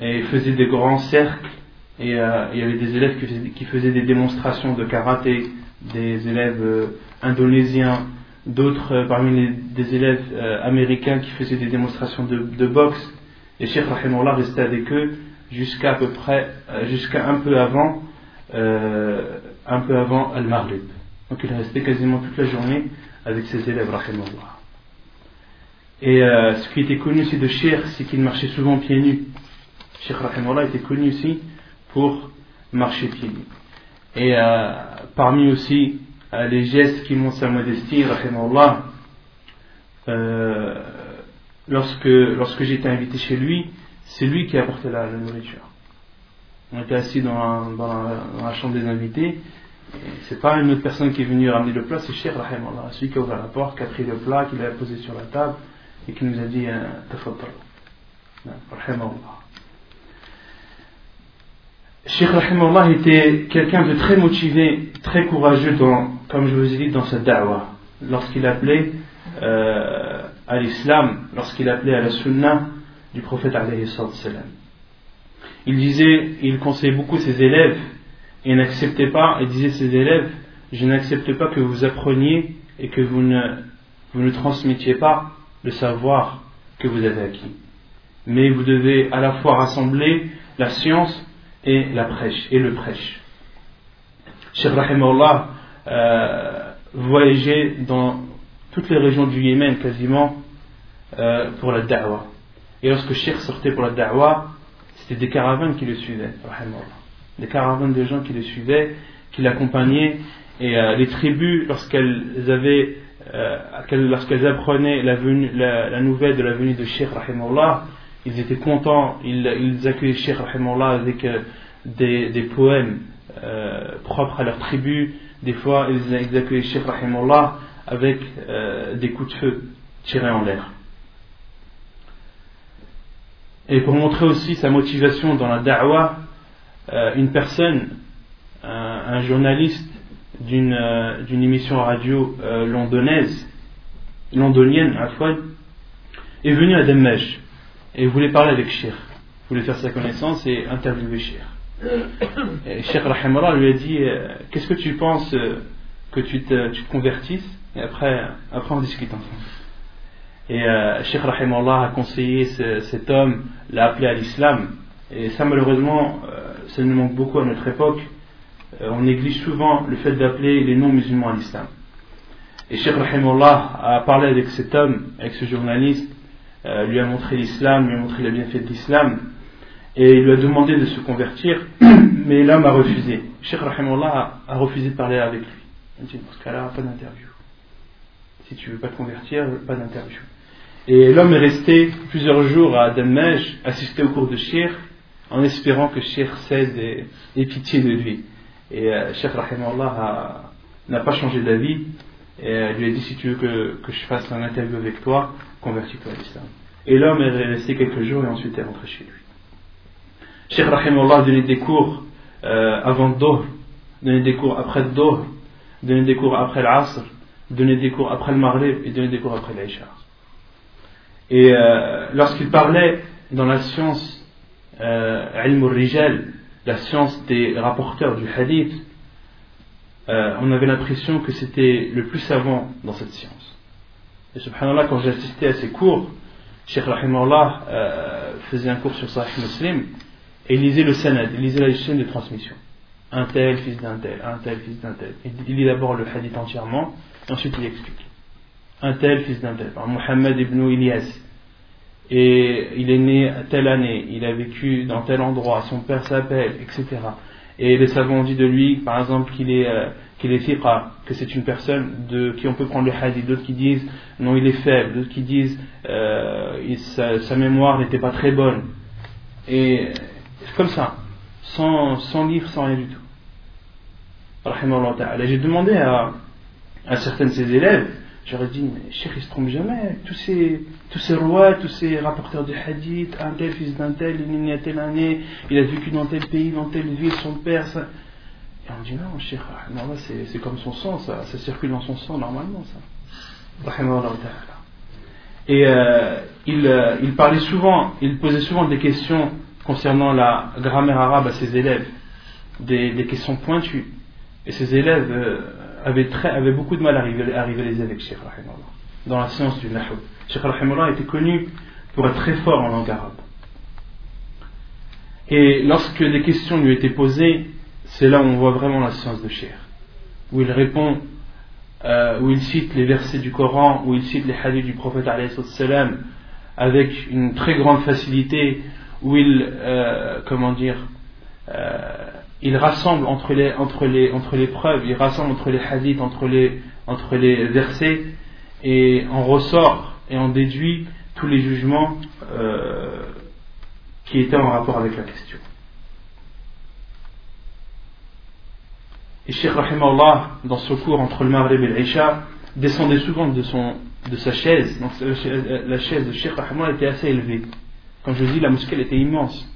et faisait des grands cercles et euh, il y avait des élèves qui faisaient, faisaient, des démonstrations de karaté, des élèves euh, indonésiens, d'autres parmi des élèves américains qui faisaient des démonstrations de, de boxe. Et Cheikh Rahimullah restait avec eux jusqu'à peu près, jusqu'à un peu avant, un peu avant Al-Maghrib. Donc il restait quasiment toute la journée avec ses élèves Rahimullah. Et ce qui était connu aussi de Cheikh, c'est qu'il marchait souvent pieds nus. Cheikh Rahimullah était connu aussi pour marcher pieds nus. Et euh, parmi aussi euh, les gestes qui montrent sa modestie, rahimahullah, euh, lorsque, lorsque j'étais invité chez lui, c'est lui qui apportait la, la nourriture. On était assis dans, dans la, chambre des invités, c'est pas une autre personne qui est venue ramener le plat, c'est Cheikh Rahimahullah, celui qui a ouvert la porte, qui a pris le plat, qui l'a posé sur la table et qui nous a dit Tafaddal. Rahimahullah. Cheikh Rahimullah était quelqu'un de très motivé, très courageux, dans, comme je vous ai dit, dans sa da'wah. Lorsqu'il appelait euh, à l'islam, lorsqu'il appelait à la sunna du prophète alayhi salam. Il disait, il conseillait beaucoup ses élèves et n'acceptait pas, il disait ses élèves, je n'accepte pas que vous appreniez et que vous ne, vous ne transmettiez pas le savoir que vous avez acquis. Mais vous devez à la fois rassembler la science et la prêche et le prêche. Cheikh Rahimahullah euh, voyageait dans toutes les régions du Yémen quasiment euh, pour la da'wah. Et lorsque Cheikh sortait pour la da'wah, c'était des caravanes qui le suivaient, des caravanes de gens qui le suivaient, qui l'accompagnaient. Et euh, les tribus, lorsqu'elles avaient, euh, lorsqu'elles apprenaient la, nouvelle de la venue de Cheikh Rahimahullah, ils étaient contents, ils, accueillaient Cheikh Rahimullah avec euh, des, poèmes propres à leur tribu. Des fois, ils, accueillaient Cheikh Rahimullah avec des coups de feu tirés en l'air. Et pour montrer aussi sa motivation dans la da'wah, euh, une personne, un, journaliste d'une euh, émission radio euh, londonienne, à fois, est venu à Damesh et voulait parler avec Cheikh, voulait faire sa connaissance et interviewer Cheikh. Et Cheikh Rahimullah lui a dit euh, Qu'est-ce que tu penses euh, que tu te, convertisses? Et après, après on discute ensemble. Et euh, Cheikh Rahimullah a conseillé ce, cet homme, l'a appelé à l'islam. Et ça, malheureusement, ça nous manque beaucoup à notre époque. Euh, on néglige souvent le fait d'appeler les non-musulmans à l'islam. Et Cheikh Rahimullah a parlé avec cet homme, avec ce journaliste, euh, lui a montré l'islam, lui a montré les bienfaits de l'islam, et il lui a demandé de se convertir, mais l'homme a refusé. Cheikh Rahimullah a, a, refusé de parler avec lui. Il a dit, dans ce cas-là, pas d'interview. Si tu veux pas te convertir, pas d'interview. Et l'homme est resté plusieurs jours à Damesh, assister au cours de Cheikh, en espérant que Cheikh cède et ait pitié de lui. Et euh, Cheikh Rahimullah n'a pas changé d'avis, et euh, lui a dit, si tu veux que, que je fasse un interview avec toi, convertis-toi à l'islam. Et l'homme est resté quelques jours et ensuite est rentré chez lui. Cheikh Rahimullah donnait des cours euh, avant Dohr, donnait des cours après Dohr, donnait des cours après l'Asr, donnait des cours après le Maghrib et donnait des cours après l'Aïcha. Et euh, lorsqu'il parlait dans la science euh, la science des rapporteurs du hadith, euh, on avait l'impression que c'était le plus savant dans cette science. Et subhanallah, quand j'ai assisté à ces cours, Cheikh Rahimahullah euh, faisait un cours sur Sahih Muslim et il lisait le sanad, il lisait la chaîne de transmission. Un tel, fils d'un tel, un tel, fils d'un tel. Il lit d'abord le hadith entièrement, et ensuite il explique. Un tel, fils d'un tel. Par Mohammed ibn Ilyas. Et il est né à telle année, il a vécu dans tel endroit, son père s'appelle, etc. Et les savants ont dit de lui, par exemple, qu'il est, euh, qu'il est fiqa, que c'est une personne de qui on peut prendre le hadith. D'autres qui disent non, il est faible. D'autres qui disent euh, sa, mémoire n'était pas très bonne. Et comme ça, sans, sans livre, sans rien du tout. J'ai demandé à, à certains de ses élèves J'aurais dit, mais Cheikh, il se trompe jamais. Tous ces, rois, tous ces rapporteurs de hadith, un tel, fils d'un tel, il est né à telle année, il a vécu dans tel pays, dans telle ville, son père, ça. Et on dit, non, Cheikh, c'est comme son sang, ça, circule dans son sang normalement, ça. Et euh, il, euh, il parlait souvent, il posait souvent des questions concernant la grammaire arabe à ses élèves, des, des questions pointues. Et ses élèves, euh, avait, très, avait beaucoup de mal à arriver, à arriver avec Sheikh Rahimullah dans la science du Nahu. Sheikh Rahimullah était connu pour être très fort en langue arabe. Et lorsque des questions lui étaient posées, c'est là où on voit vraiment la science de Sheikh, où il répond, euh, où il cite les versets du Coran, où il cite les hadiths du prophète avec une très grande facilité, où il, euh, comment dire, euh, il rassemble entre les, entre, les, entre les preuves, il rassemble entre les hadiths, entre les, entre les versets, et on ressort et on déduit tous les jugements euh, qui étaient en rapport avec la question. Et Sheikh Allah, dans ce cours entre le Maghreb et l'Isha, descendait souvent de, son, de sa chaise. Donc, la chaise de Sheikh Rahimahullah était assez élevée. Comme je dis, la mosquée était immense.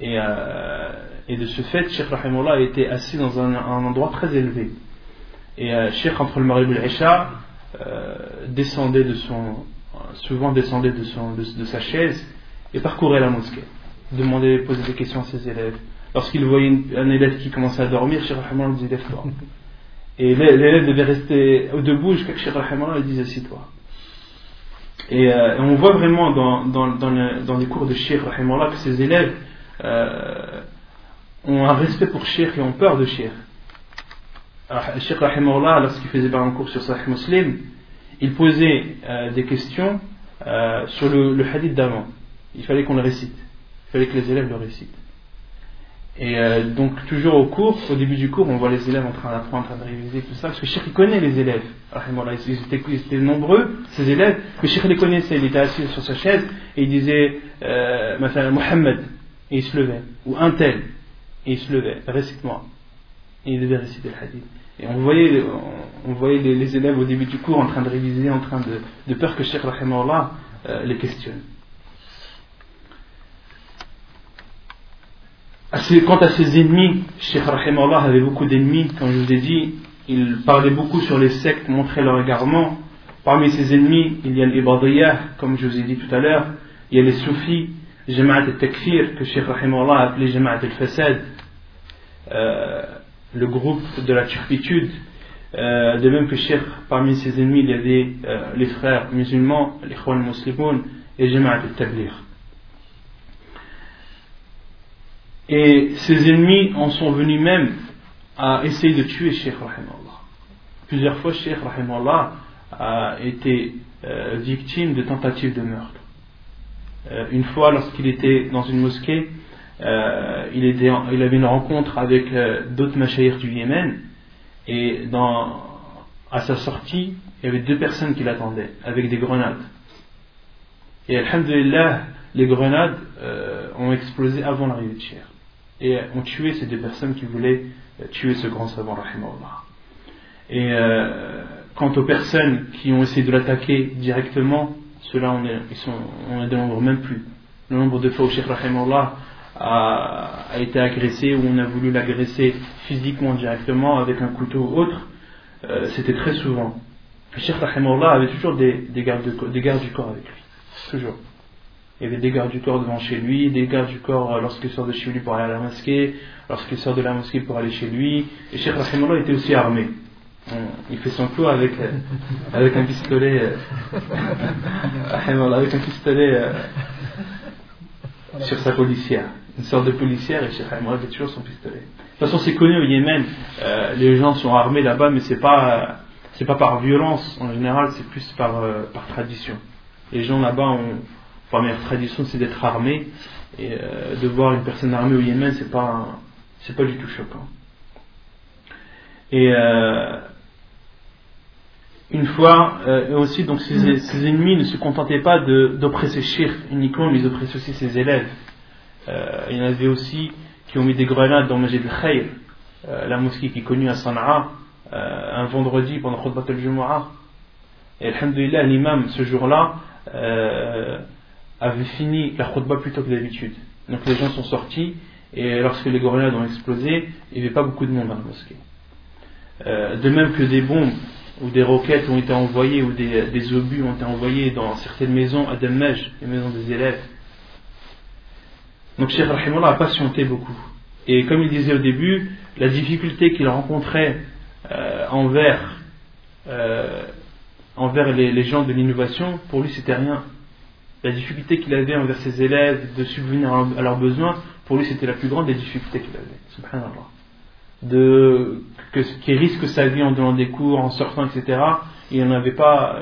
Et euh, et de ce fait, Sheikh Rahimullah était assis dans un, endroit très élevé. Et euh, Sheikh, entre le Maghrib et euh, descendait de son, souvent descendait de, son, de, sa chaise et parcourait la mosquée. Demandait, posait des questions à ses élèves. Lorsqu'il voyait un élève qui commençait à dormir, Sheikh Rahimullah disait Lève-toi. Et l'élève devait rester debout jusqu'à que Sheikh Rahimullah lui dise Assis-toi. Et, euh, on voit vraiment dans, dans, dans, les cours de Sheikh Rahimullah que ses élèves euh, ont un respect pour Sheikh et ont peur de Sheikh. Sheikh Rahimahullah, lorsqu'il faisait un cours sur Sahih Muslim, il posait euh, des questions euh, sur le, hadith d'avant. Il fallait qu'on le récite. Il fallait que les élèves le récitent. Et euh, donc, toujours au cours, au début du cours, on voit les élèves en train d'apprendre, en train de réviser, tout ça, parce que Sheikh connaît les élèves. Ils étaient, ils étaient nombreux, ces élèves, mais Sheikh les connaissait. Il était assis sur sa chaise et il disait, euh, Mohammed, et il se levait, ou un tel et il se levait, récite-moi. Et il devait réciter le hadith. Et on voyait, on voyait les, élèves au début du cours en train de réviser, en train de, peur que Cheikh Rahimahullah euh, les questionne. Quant à ses ennemis, Cheikh Rahimahullah avait beaucoup d'ennemis, comme je vous ai dit, il parlait beaucoup sur les sectes, montrait leur égarement. Parmi ses ennemis, il y a l'Ibadiyah, comme je vous ai dit tout à l'heure, il y a les soufis, Jama'at al-Takfir, que Cheikh Rahimahullah a appelé Jama'at al-Fasad, euh, le groupe de la turpitude. Euh, de même que Cheikh, parmi ses ennemis, il y avait euh, les frères musulmans, les Khwan musulmans et Jama'at al-Tablir. Et ses ennemis en sont venus même à essayer de tuer Cheikh Rahimahullah. Plusieurs fois, Cheikh Rahimahullah a été victime de tentatives de meurtre. Euh, une fois, lorsqu'il était dans une mosquée, euh, il, avait une rencontre avec euh, d'autres machaïrs du Yémen, et à sa sortie, il y avait deux personnes qui l'attendaient, avec des grenades. Et alhamdulillah, les grenades ont explosé avant l'arrivée de Cher. Et ont tué ces deux personnes qui voulaient tuer ce grand savant. Et quant aux personnes qui ont essayé de l'attaquer directement, ceux-là, on ils on est nombre même plus. Le nombre de fois où Cheikh Rahimullah a, été agressé, ou on a voulu l'agresser physiquement directement avec un couteau ou autre, euh, c'était très souvent. Cheikh Rahimullah avait toujours des, des, gardes des gardes du corps avec lui. Toujours. Il y avait des gardes du corps devant chez lui, des gardes du corps lorsqu'il sort de chez lui pour aller à la mosquée, lorsqu'il sort de la mosquée pour aller chez lui. Et Cheikh Rahimullah était aussi armé. il fait son clou avec, euh, avec un pistolet. Euh, avec un pistolet sur sa policière. Une sorte de policière et Cheikh Hamad avait toujours son pistolet. De toute façon, c'est connu au Yémen. les gens sont armés là-bas, mais c'est pas, pas par violence en général, c'est plus par, par tradition. Les gens là-bas ont. la première tradition, c'est d'être armés. Et de voir une personne armée au Yémen, c'est pas, pas du tout choquant. Et une fois, euh, aussi, donc ses, ennemis ne se contentaient pas d'oppresser Shirk uniquement, mais ils oppressaient aussi ses élèves. Euh, il y en avait aussi qui ont mis des grenades dans Majid al-Khayr, euh, la mosquée qui est connue à Sana'a, un vendredi pendant Khutbat al-Jumu'ah. Et Alhamdulillah, l'imam, ce jour-là, avait fini la khutbah plus tôt que d'habitude. Donc les gens sont sortis, et lorsque les grenades ont explosé, il n'y avait pas beaucoup de monde dans la mosquée. de même que des bombes où des roquettes ont été envoyées, ou des, obus ont été envoyés dans certaines maisons à Dammaj, les maisons des élèves. Donc Cheikh Rahimullah a patienté beaucoup. Et comme il disait au début, la difficulté qu'il rencontrait euh, envers, euh, envers les, gens de l'innovation, pour lui c'était rien. La difficulté qu'il avait envers ses élèves de subvenir à leurs besoins, pour lui c'était la plus grande des difficultés qu'il avait. Subhanallah de que, risque sa vie en donnant des cours, en sortant, etc. Il n'en avait pas,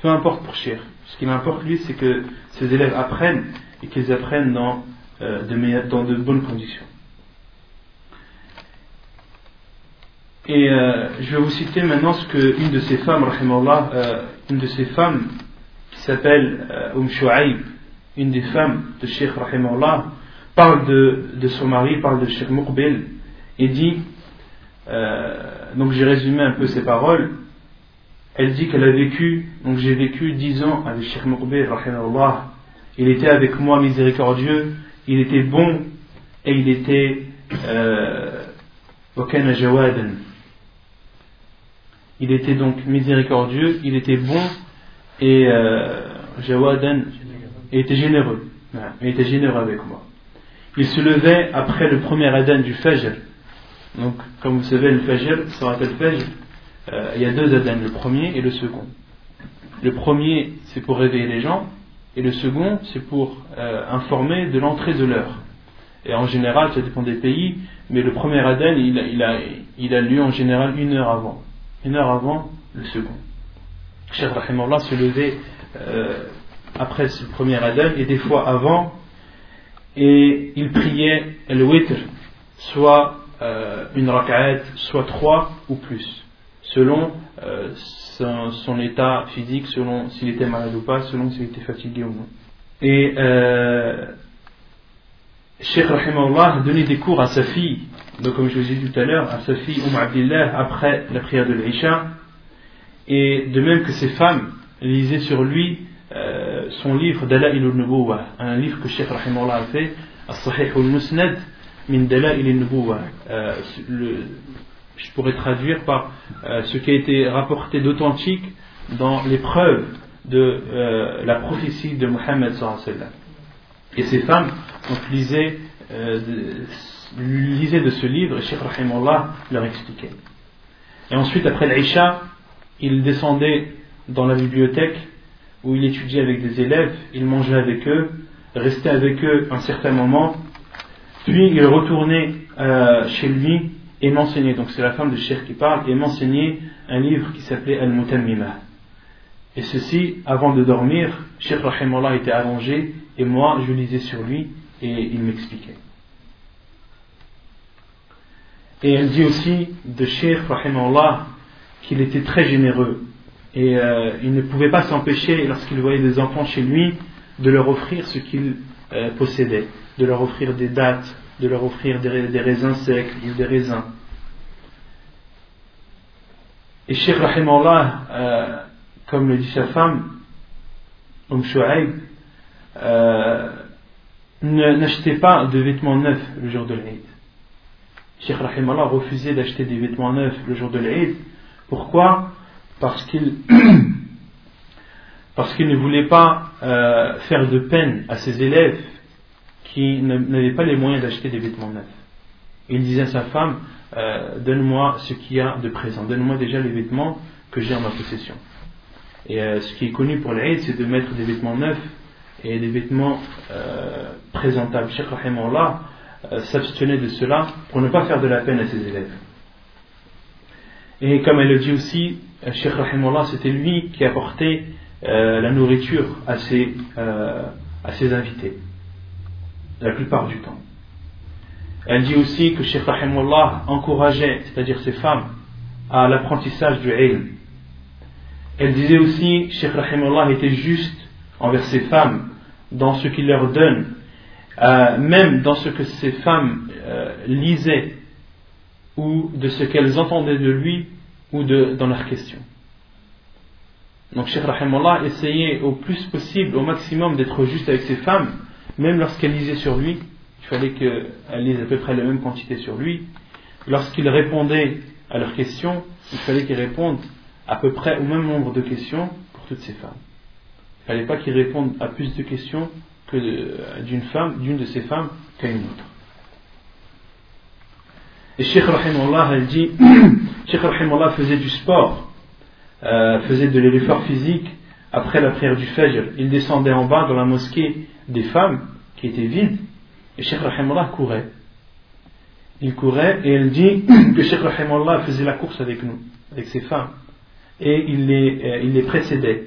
peu importe pour Cher. Ce qui m'importe lui, c'est que ses élèves apprennent et qu'ils apprennent dans, euh, de, dans de bonnes conditions. Et euh, je vais vous citer maintenant ce que une de ces femmes, euh, une de ces femmes qui s'appelle euh, Umm une des femmes de Sheikh Rahimallah, parle de, de son mari, parle de Sheikh Muqbil, et dit, donc j'ai résumé un peu ses paroles, elle dit qu'elle a vécu, donc j'ai vécu dix ans avec Sheikh Muqbir, il était avec moi miséricordieux, il était bon et il était euh, il était donc miséricordieux, il était bon et euh, jawadan, il était généreux. Il était généreux avec moi. Il se levait après le premier adhan du Fajr donc, comme vous savez, le Fajr, Surat al-Fajr, euh, il y a deux adhan, le premier et le second. Le premier, c'est pour réveiller les gens, et le second, c'est pour euh, informer de l'entrée de l'heure. Et en général, ça dépend des pays, mais le premier adhan, il, a, lieu en général une heure avant. Une heure avant le second. Cheikh Rahimallah se levait euh, après ce premier adhan, et des fois avant, et il priait le witr, soit euh, une raka'at, soit trois ou plus, selon euh, son, état physique, selon s'il était malade ou pas, selon s'il était fatigué ou non. Et euh, Sheikh Rahimahullah donné des cours à sa fille, donc comme je vous ai dit tout à l'heure, à sa fille Umm Abdillah après la prière de l'Isha, et de même que ses femmes lisaient sur lui son livre Dala'il al-Nubuwa, un livre que Sheikh Rahimahullah a fait, As-Sahih al-Musnad, min euh, je pourrais traduire par euh, ce qui a été rapporté d'authentique dans les preuves de euh, la prophétie de Mohammed et ces femmes donc, lisaient, de ce livre et Sheikh Rahimullah leur expliquait. Et ensuite après l'Aïcha il descendait dans la bibliothèque où il étudiait avec des élèves il mangeait avec eux restait avec eux un certain moment puis il retournait euh, chez lui et m'enseignait, donc c'est la femme de Cheikh qui parle, et m'enseignait un livre qui s'appelait Al-Mutammima. Et ceci, avant de dormir, Cheikh Rahimallah était allongé, et moi je lisais sur lui, et il m'expliquait. Et elle dit aussi de Cheikh Rahimallah qu'il était très généreux, et euh, il ne pouvait pas s'empêcher, lorsqu'il voyait des enfants chez lui, de leur offrir ce qu'il euh, possédait de leur offrir des dates, de leur offrir des, raisins secs ou des raisins. Et Sheikh Rahimallah, euh, comme le dit sa femme, Umm Shu'aib, euh, n'achetait pas de vêtements neufs le jour de l'Eid. Sheikh Rahimallah refusait d'acheter des vêtements neufs le jour de l'Eid. Pourquoi? Parce qu'il parce qu'il ne voulait pas euh, faire de peine à ses élèves qui n'avait pas les moyens d'acheter des vêtements neufs. Il disait à sa femme euh, donne-moi ce qu'il y a de présent, donne-moi déjà les vêtements que j'ai en ma possession. Et euh, ce qui est connu pour l'Aïd, c'est de mettre des vêtements neufs et des vêtements euh, présentables. Cheikh Rahimallah s'abstenait de cela pour ne pas faire de la peine à ses élèves. Et comme elle le dit aussi, Cheikh Rahimallah, c'était lui qui apportait la nourriture à ses, à ses invités, la plupart du temps. Elle dit aussi que Sheikh Rahimullah encourageait, c'est-à-dire ses femmes, à l'apprentissage du ilm. Elle disait aussi, Sheikh Rahimullah était juste envers ses femmes dans ce qu'il leur donne, euh, même dans ce que ces femmes euh, lisaient ou de ce qu'elles entendaient de lui ou dans leurs questions. Donc Sheikh Rahimullah essayait au plus possible, au maximum, d'être juste avec ses femmes, même lorsqu'elles lisaient sur lui il fallait qu'elle lise à peu près la même quantité sur lui. Lorsqu'il répondait à leurs questions, il fallait qu'il réponde à peu près au même nombre de questions pour toutes ces femmes. Il fallait pas qu'il réponde à plus de questions que d'une femme, d'une de ces femmes qu'à une autre. Et Sheikh Rahimullah, elle dit, Sheikh Rahimullah faisait du sport, euh, faisait de l'effort physique après la prière du Fajr. Il descendait en bas dans la mosquée des femmes qui était vide et Sheikh Rahimullah courait. Il courait et elle dit que Sheikh Rahimullah faisait la course avec nous, avec ses femmes. Et il les, euh, il les précédait.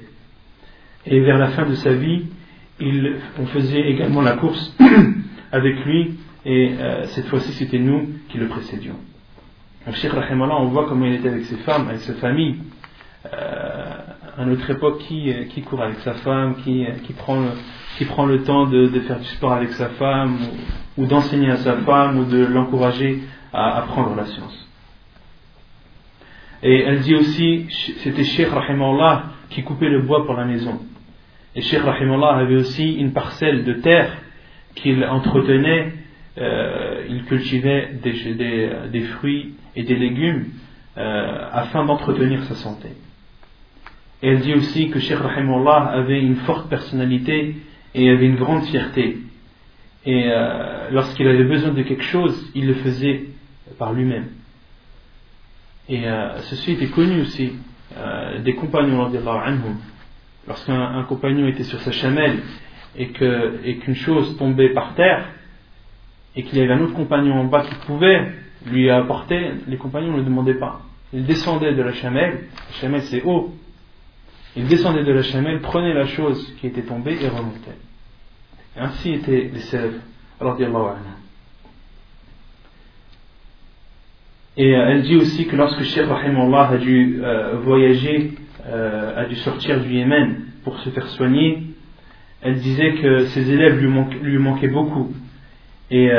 Et vers la fin de sa vie, il, on faisait également la course avec lui. Et euh, cette fois-ci, c'était nous qui le précédions. Donc, Sheikh Rahimullah, on voit comment il était avec ses femmes, avec sa famille. Euh, à notre époque, qui, qui court avec sa femme, qui, qui prend qui prend le temps de, faire du sport avec sa femme ou, d'enseigner à sa femme ou de l'encourager à apprendre la science. Et elle dit aussi, c'était Sheikh Rahimallah qui coupait le bois pour la maison. Et Sheikh Rahimallah avait aussi une parcelle de terre qu'il entretenait, euh, il cultivait des, fruits et des légumes euh, afin d'entretenir sa santé. Et elle dit aussi que Sheikh Rahimallah avait une forte personnalité et avait une grande fierté. Et euh, lorsqu'il avait besoin de quelque chose, il le faisait par lui-même. Et euh, ceci était connu aussi euh, des compagnons Lorsqu'un compagnon était sur sa chamelle et qu'une chose tombait par terre et qu'il y avait un autre compagnon en bas qui pouvait lui apporter, les compagnons ne le demandaient pas. Ils descendaient de la chamelle, la chamelle c'est haut, ils descendaient de la chamelle, prenaient la chose qui était tombée et remontaient. Ainsi étaient les salafs, Et euh, elle dit aussi que lorsque Cheikh Rahimullah a dû euh, voyager, euh, a dû sortir du Yémen pour se faire soigner, elle disait que ses élèves lui, manquaient beaucoup. Et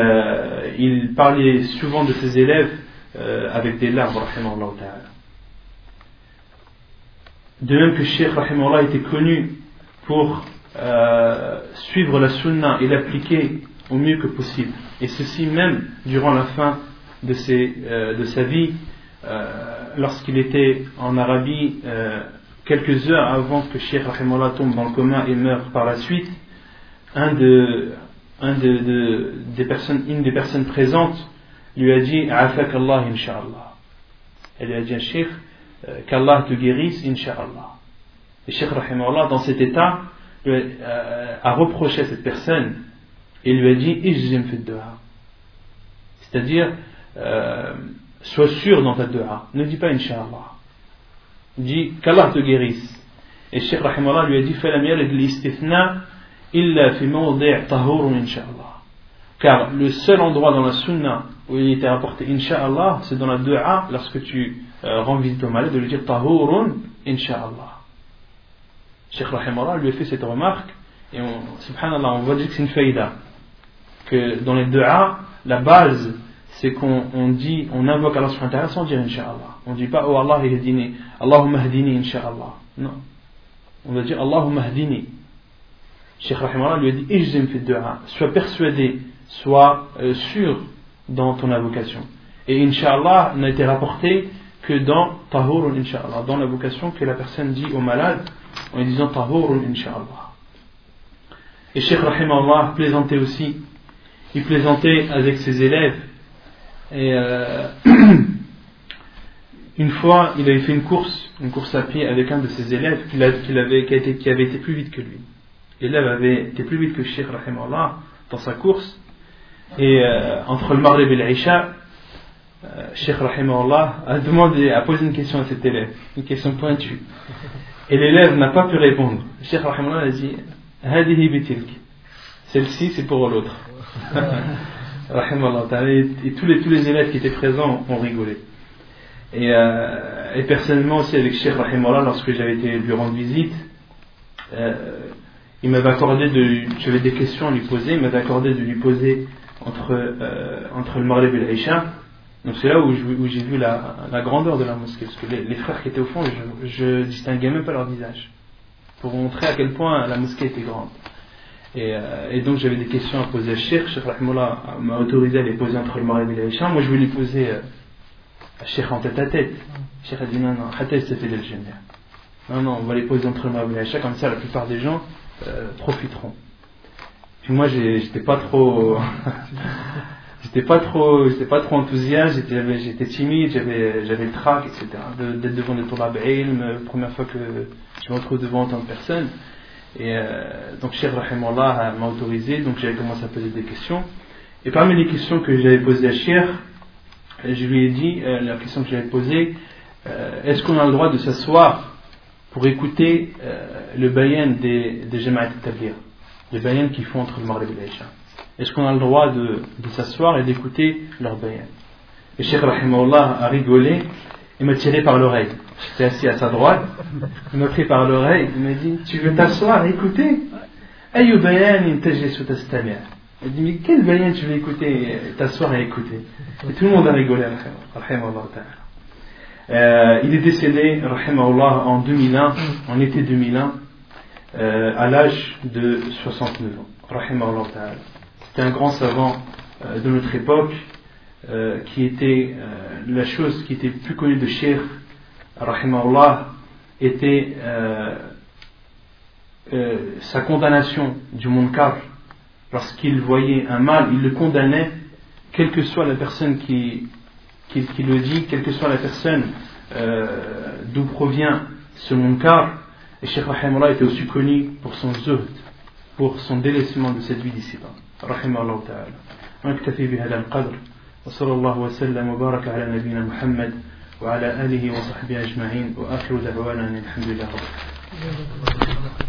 il parlait souvent de ses élèves avec des larmes, De même que Cheikh Rahimullah était connu pour euh, suivre la sunna et l'appliquer au mieux que possible. Et ceci même durant la fin de, euh, sa vie, euh, lorsqu'il était en Arabie, quelques heures avant que Sheikh Rahimullah tombe dans le coma et meure par la suite, un de, un de, des personnes, une des personnes présentes lui a dit Afak Allah, Inch'Allah. Elle lui a dit à Sheikh qu'Allah te guérisse, Inch'Allah. Et Sheikh Rahimullah, dans cet état, a reproché à cette personne et lui a dit C'est-à-dire, euh, sois sûr dans ta dua. Ne dis pas Inch'Allah. Dis qu'Allah te guérisse. Et Cheikh Rahimallah lui a dit illa fi Car le seul endroit dans la sunna où il était rapporté Inch'Allah, c'est dans la dua lorsque tu euh, rends visite au malade de lui dire Tahurun Inch'Allah. Cheikh Rahimahullah lui a fait cette remarque et on, subhanallah, on voit que c'est une faïda. Que dans les deux A, la base, c'est qu'on dit, on invoque Allah subhanahu wa ta'ala sans dire Inch'Allah. On ne dit pas, oh Allah il est dîné, Allahumma hdini Inch'Allah. Non. On va dire Allahumma hdini. Cheikh Rahimahullah lui a dit, Ijzim fi du'a. Sois persuadé, sois euh, sûr dans ton invocation. Et Inch'Allah n'a été rapporté que dans Tahur Inch'Allah, dans l'invocation que la personne dit au malade en disant Tahurun Inch'Allah. Et Cheikh Allah plaisantait aussi. Il plaisantait avec ses élèves Et euh, une fois, il avait fait une course, une course à pied avec un de ses élèves qui, avait, avait été plus vite que lui. L'élève avait été plus vite que Sheikh Rahimallah dans sa course. Et euh, entre le Maghrib et l'Aïcha, euh, Sheikh Rahimallah a demandé, a posé une question à cet élève, une question pointue. Et l'élève n'a pas pu répondre. Sheikh Rahimallah a dit Hadihi bitilk. Celle-ci, c'est pour l'autre. et tous les, tous les élèves qui étaient présents ont rigolé. Et, euh, et personnellement aussi avec Sheikh Rahimallah, lorsque j'avais été lui rendre visite, euh, il m'avait accordé de. J'avais des questions à lui poser, il m'avait accordé de lui poser entre, euh, entre le Maghreb et l'Aïcha. Donc c'est là où, j'ai vu la, grandeur de la mosquée, parce que les, frères qui étaient au fond, je, ne distinguais même pas leur visage, pour montrer à quel point la mosquée était grande. Et, euh, donc j'avais des questions à poser à Sheikh, Sheikh Rahimullah m'a autorisé à les poser entre le Maghreb et l'Aïcha. Moi je voulais les poser euh, à Sheikh en tête à tête. Sheikh a dit non, non, Khatel c'est fait Non, non, on va les poser entre le Maghreb et l'Aïcha, comme ça la plupart des gens euh, profiteront. Puis moi j'étais pas trop. j'étais pas trop j'étais pas trop enthousiaste j'étais timide j'avais j'avais le trac etc d'être devant des tours la première fois que je me retrouve devant autant de personnes et euh, donc Cheikh Rahimallah m'a autorisé donc j'avais commencé à poser des questions. Et parmi les questions que j'avais posées à Cheikh je lui ai dit euh, la question que j'avais posée euh, est-ce qu'on a le droit de s'asseoir pour écouter le bayan des, des Jama'at Tablir les bayans qui font entre le Maghreb et l'Aïcha? Est-ce qu'on a le droit de, s'asseoir et d'écouter leur bayan Et Cheikh Rahimahullah a rigolé et m'a tiré par l'oreille. J'étais assis à sa droite, il m'a pris par l'oreille, il m'a dit Tu veux t'asseoir et écouter? Il dit Mais quel bayan tu veux écouter, t'asseoir et écouter? Et tout le monde a rigolé, euh, il est décédé, rahimahullah, en 2001, en été 2001, euh, à l'âge de 69 ans. Rahimahullah c'était un grand savant euh, de notre époque euh, qui était euh, la chose qui était plus connue de Sheikh rahimahullah était sa condamnation du munkar lorsqu'il voyait un mal il le condamnait quelle que soit la personne qui, qui, le dit quelle que soit la personne d'où provient ce munkar et Sheikh rahimahullah était aussi connu pour son zuhd pour son délaissement de cette vie d'ici-bas رحمه الله تعالى. ونكتفي بهذا القدر وصلى الله وسلم وبارك على نبينا محمد وعلى آله وصحبه أجمعين وآخر دعوانا الحمد لله رب العالمين.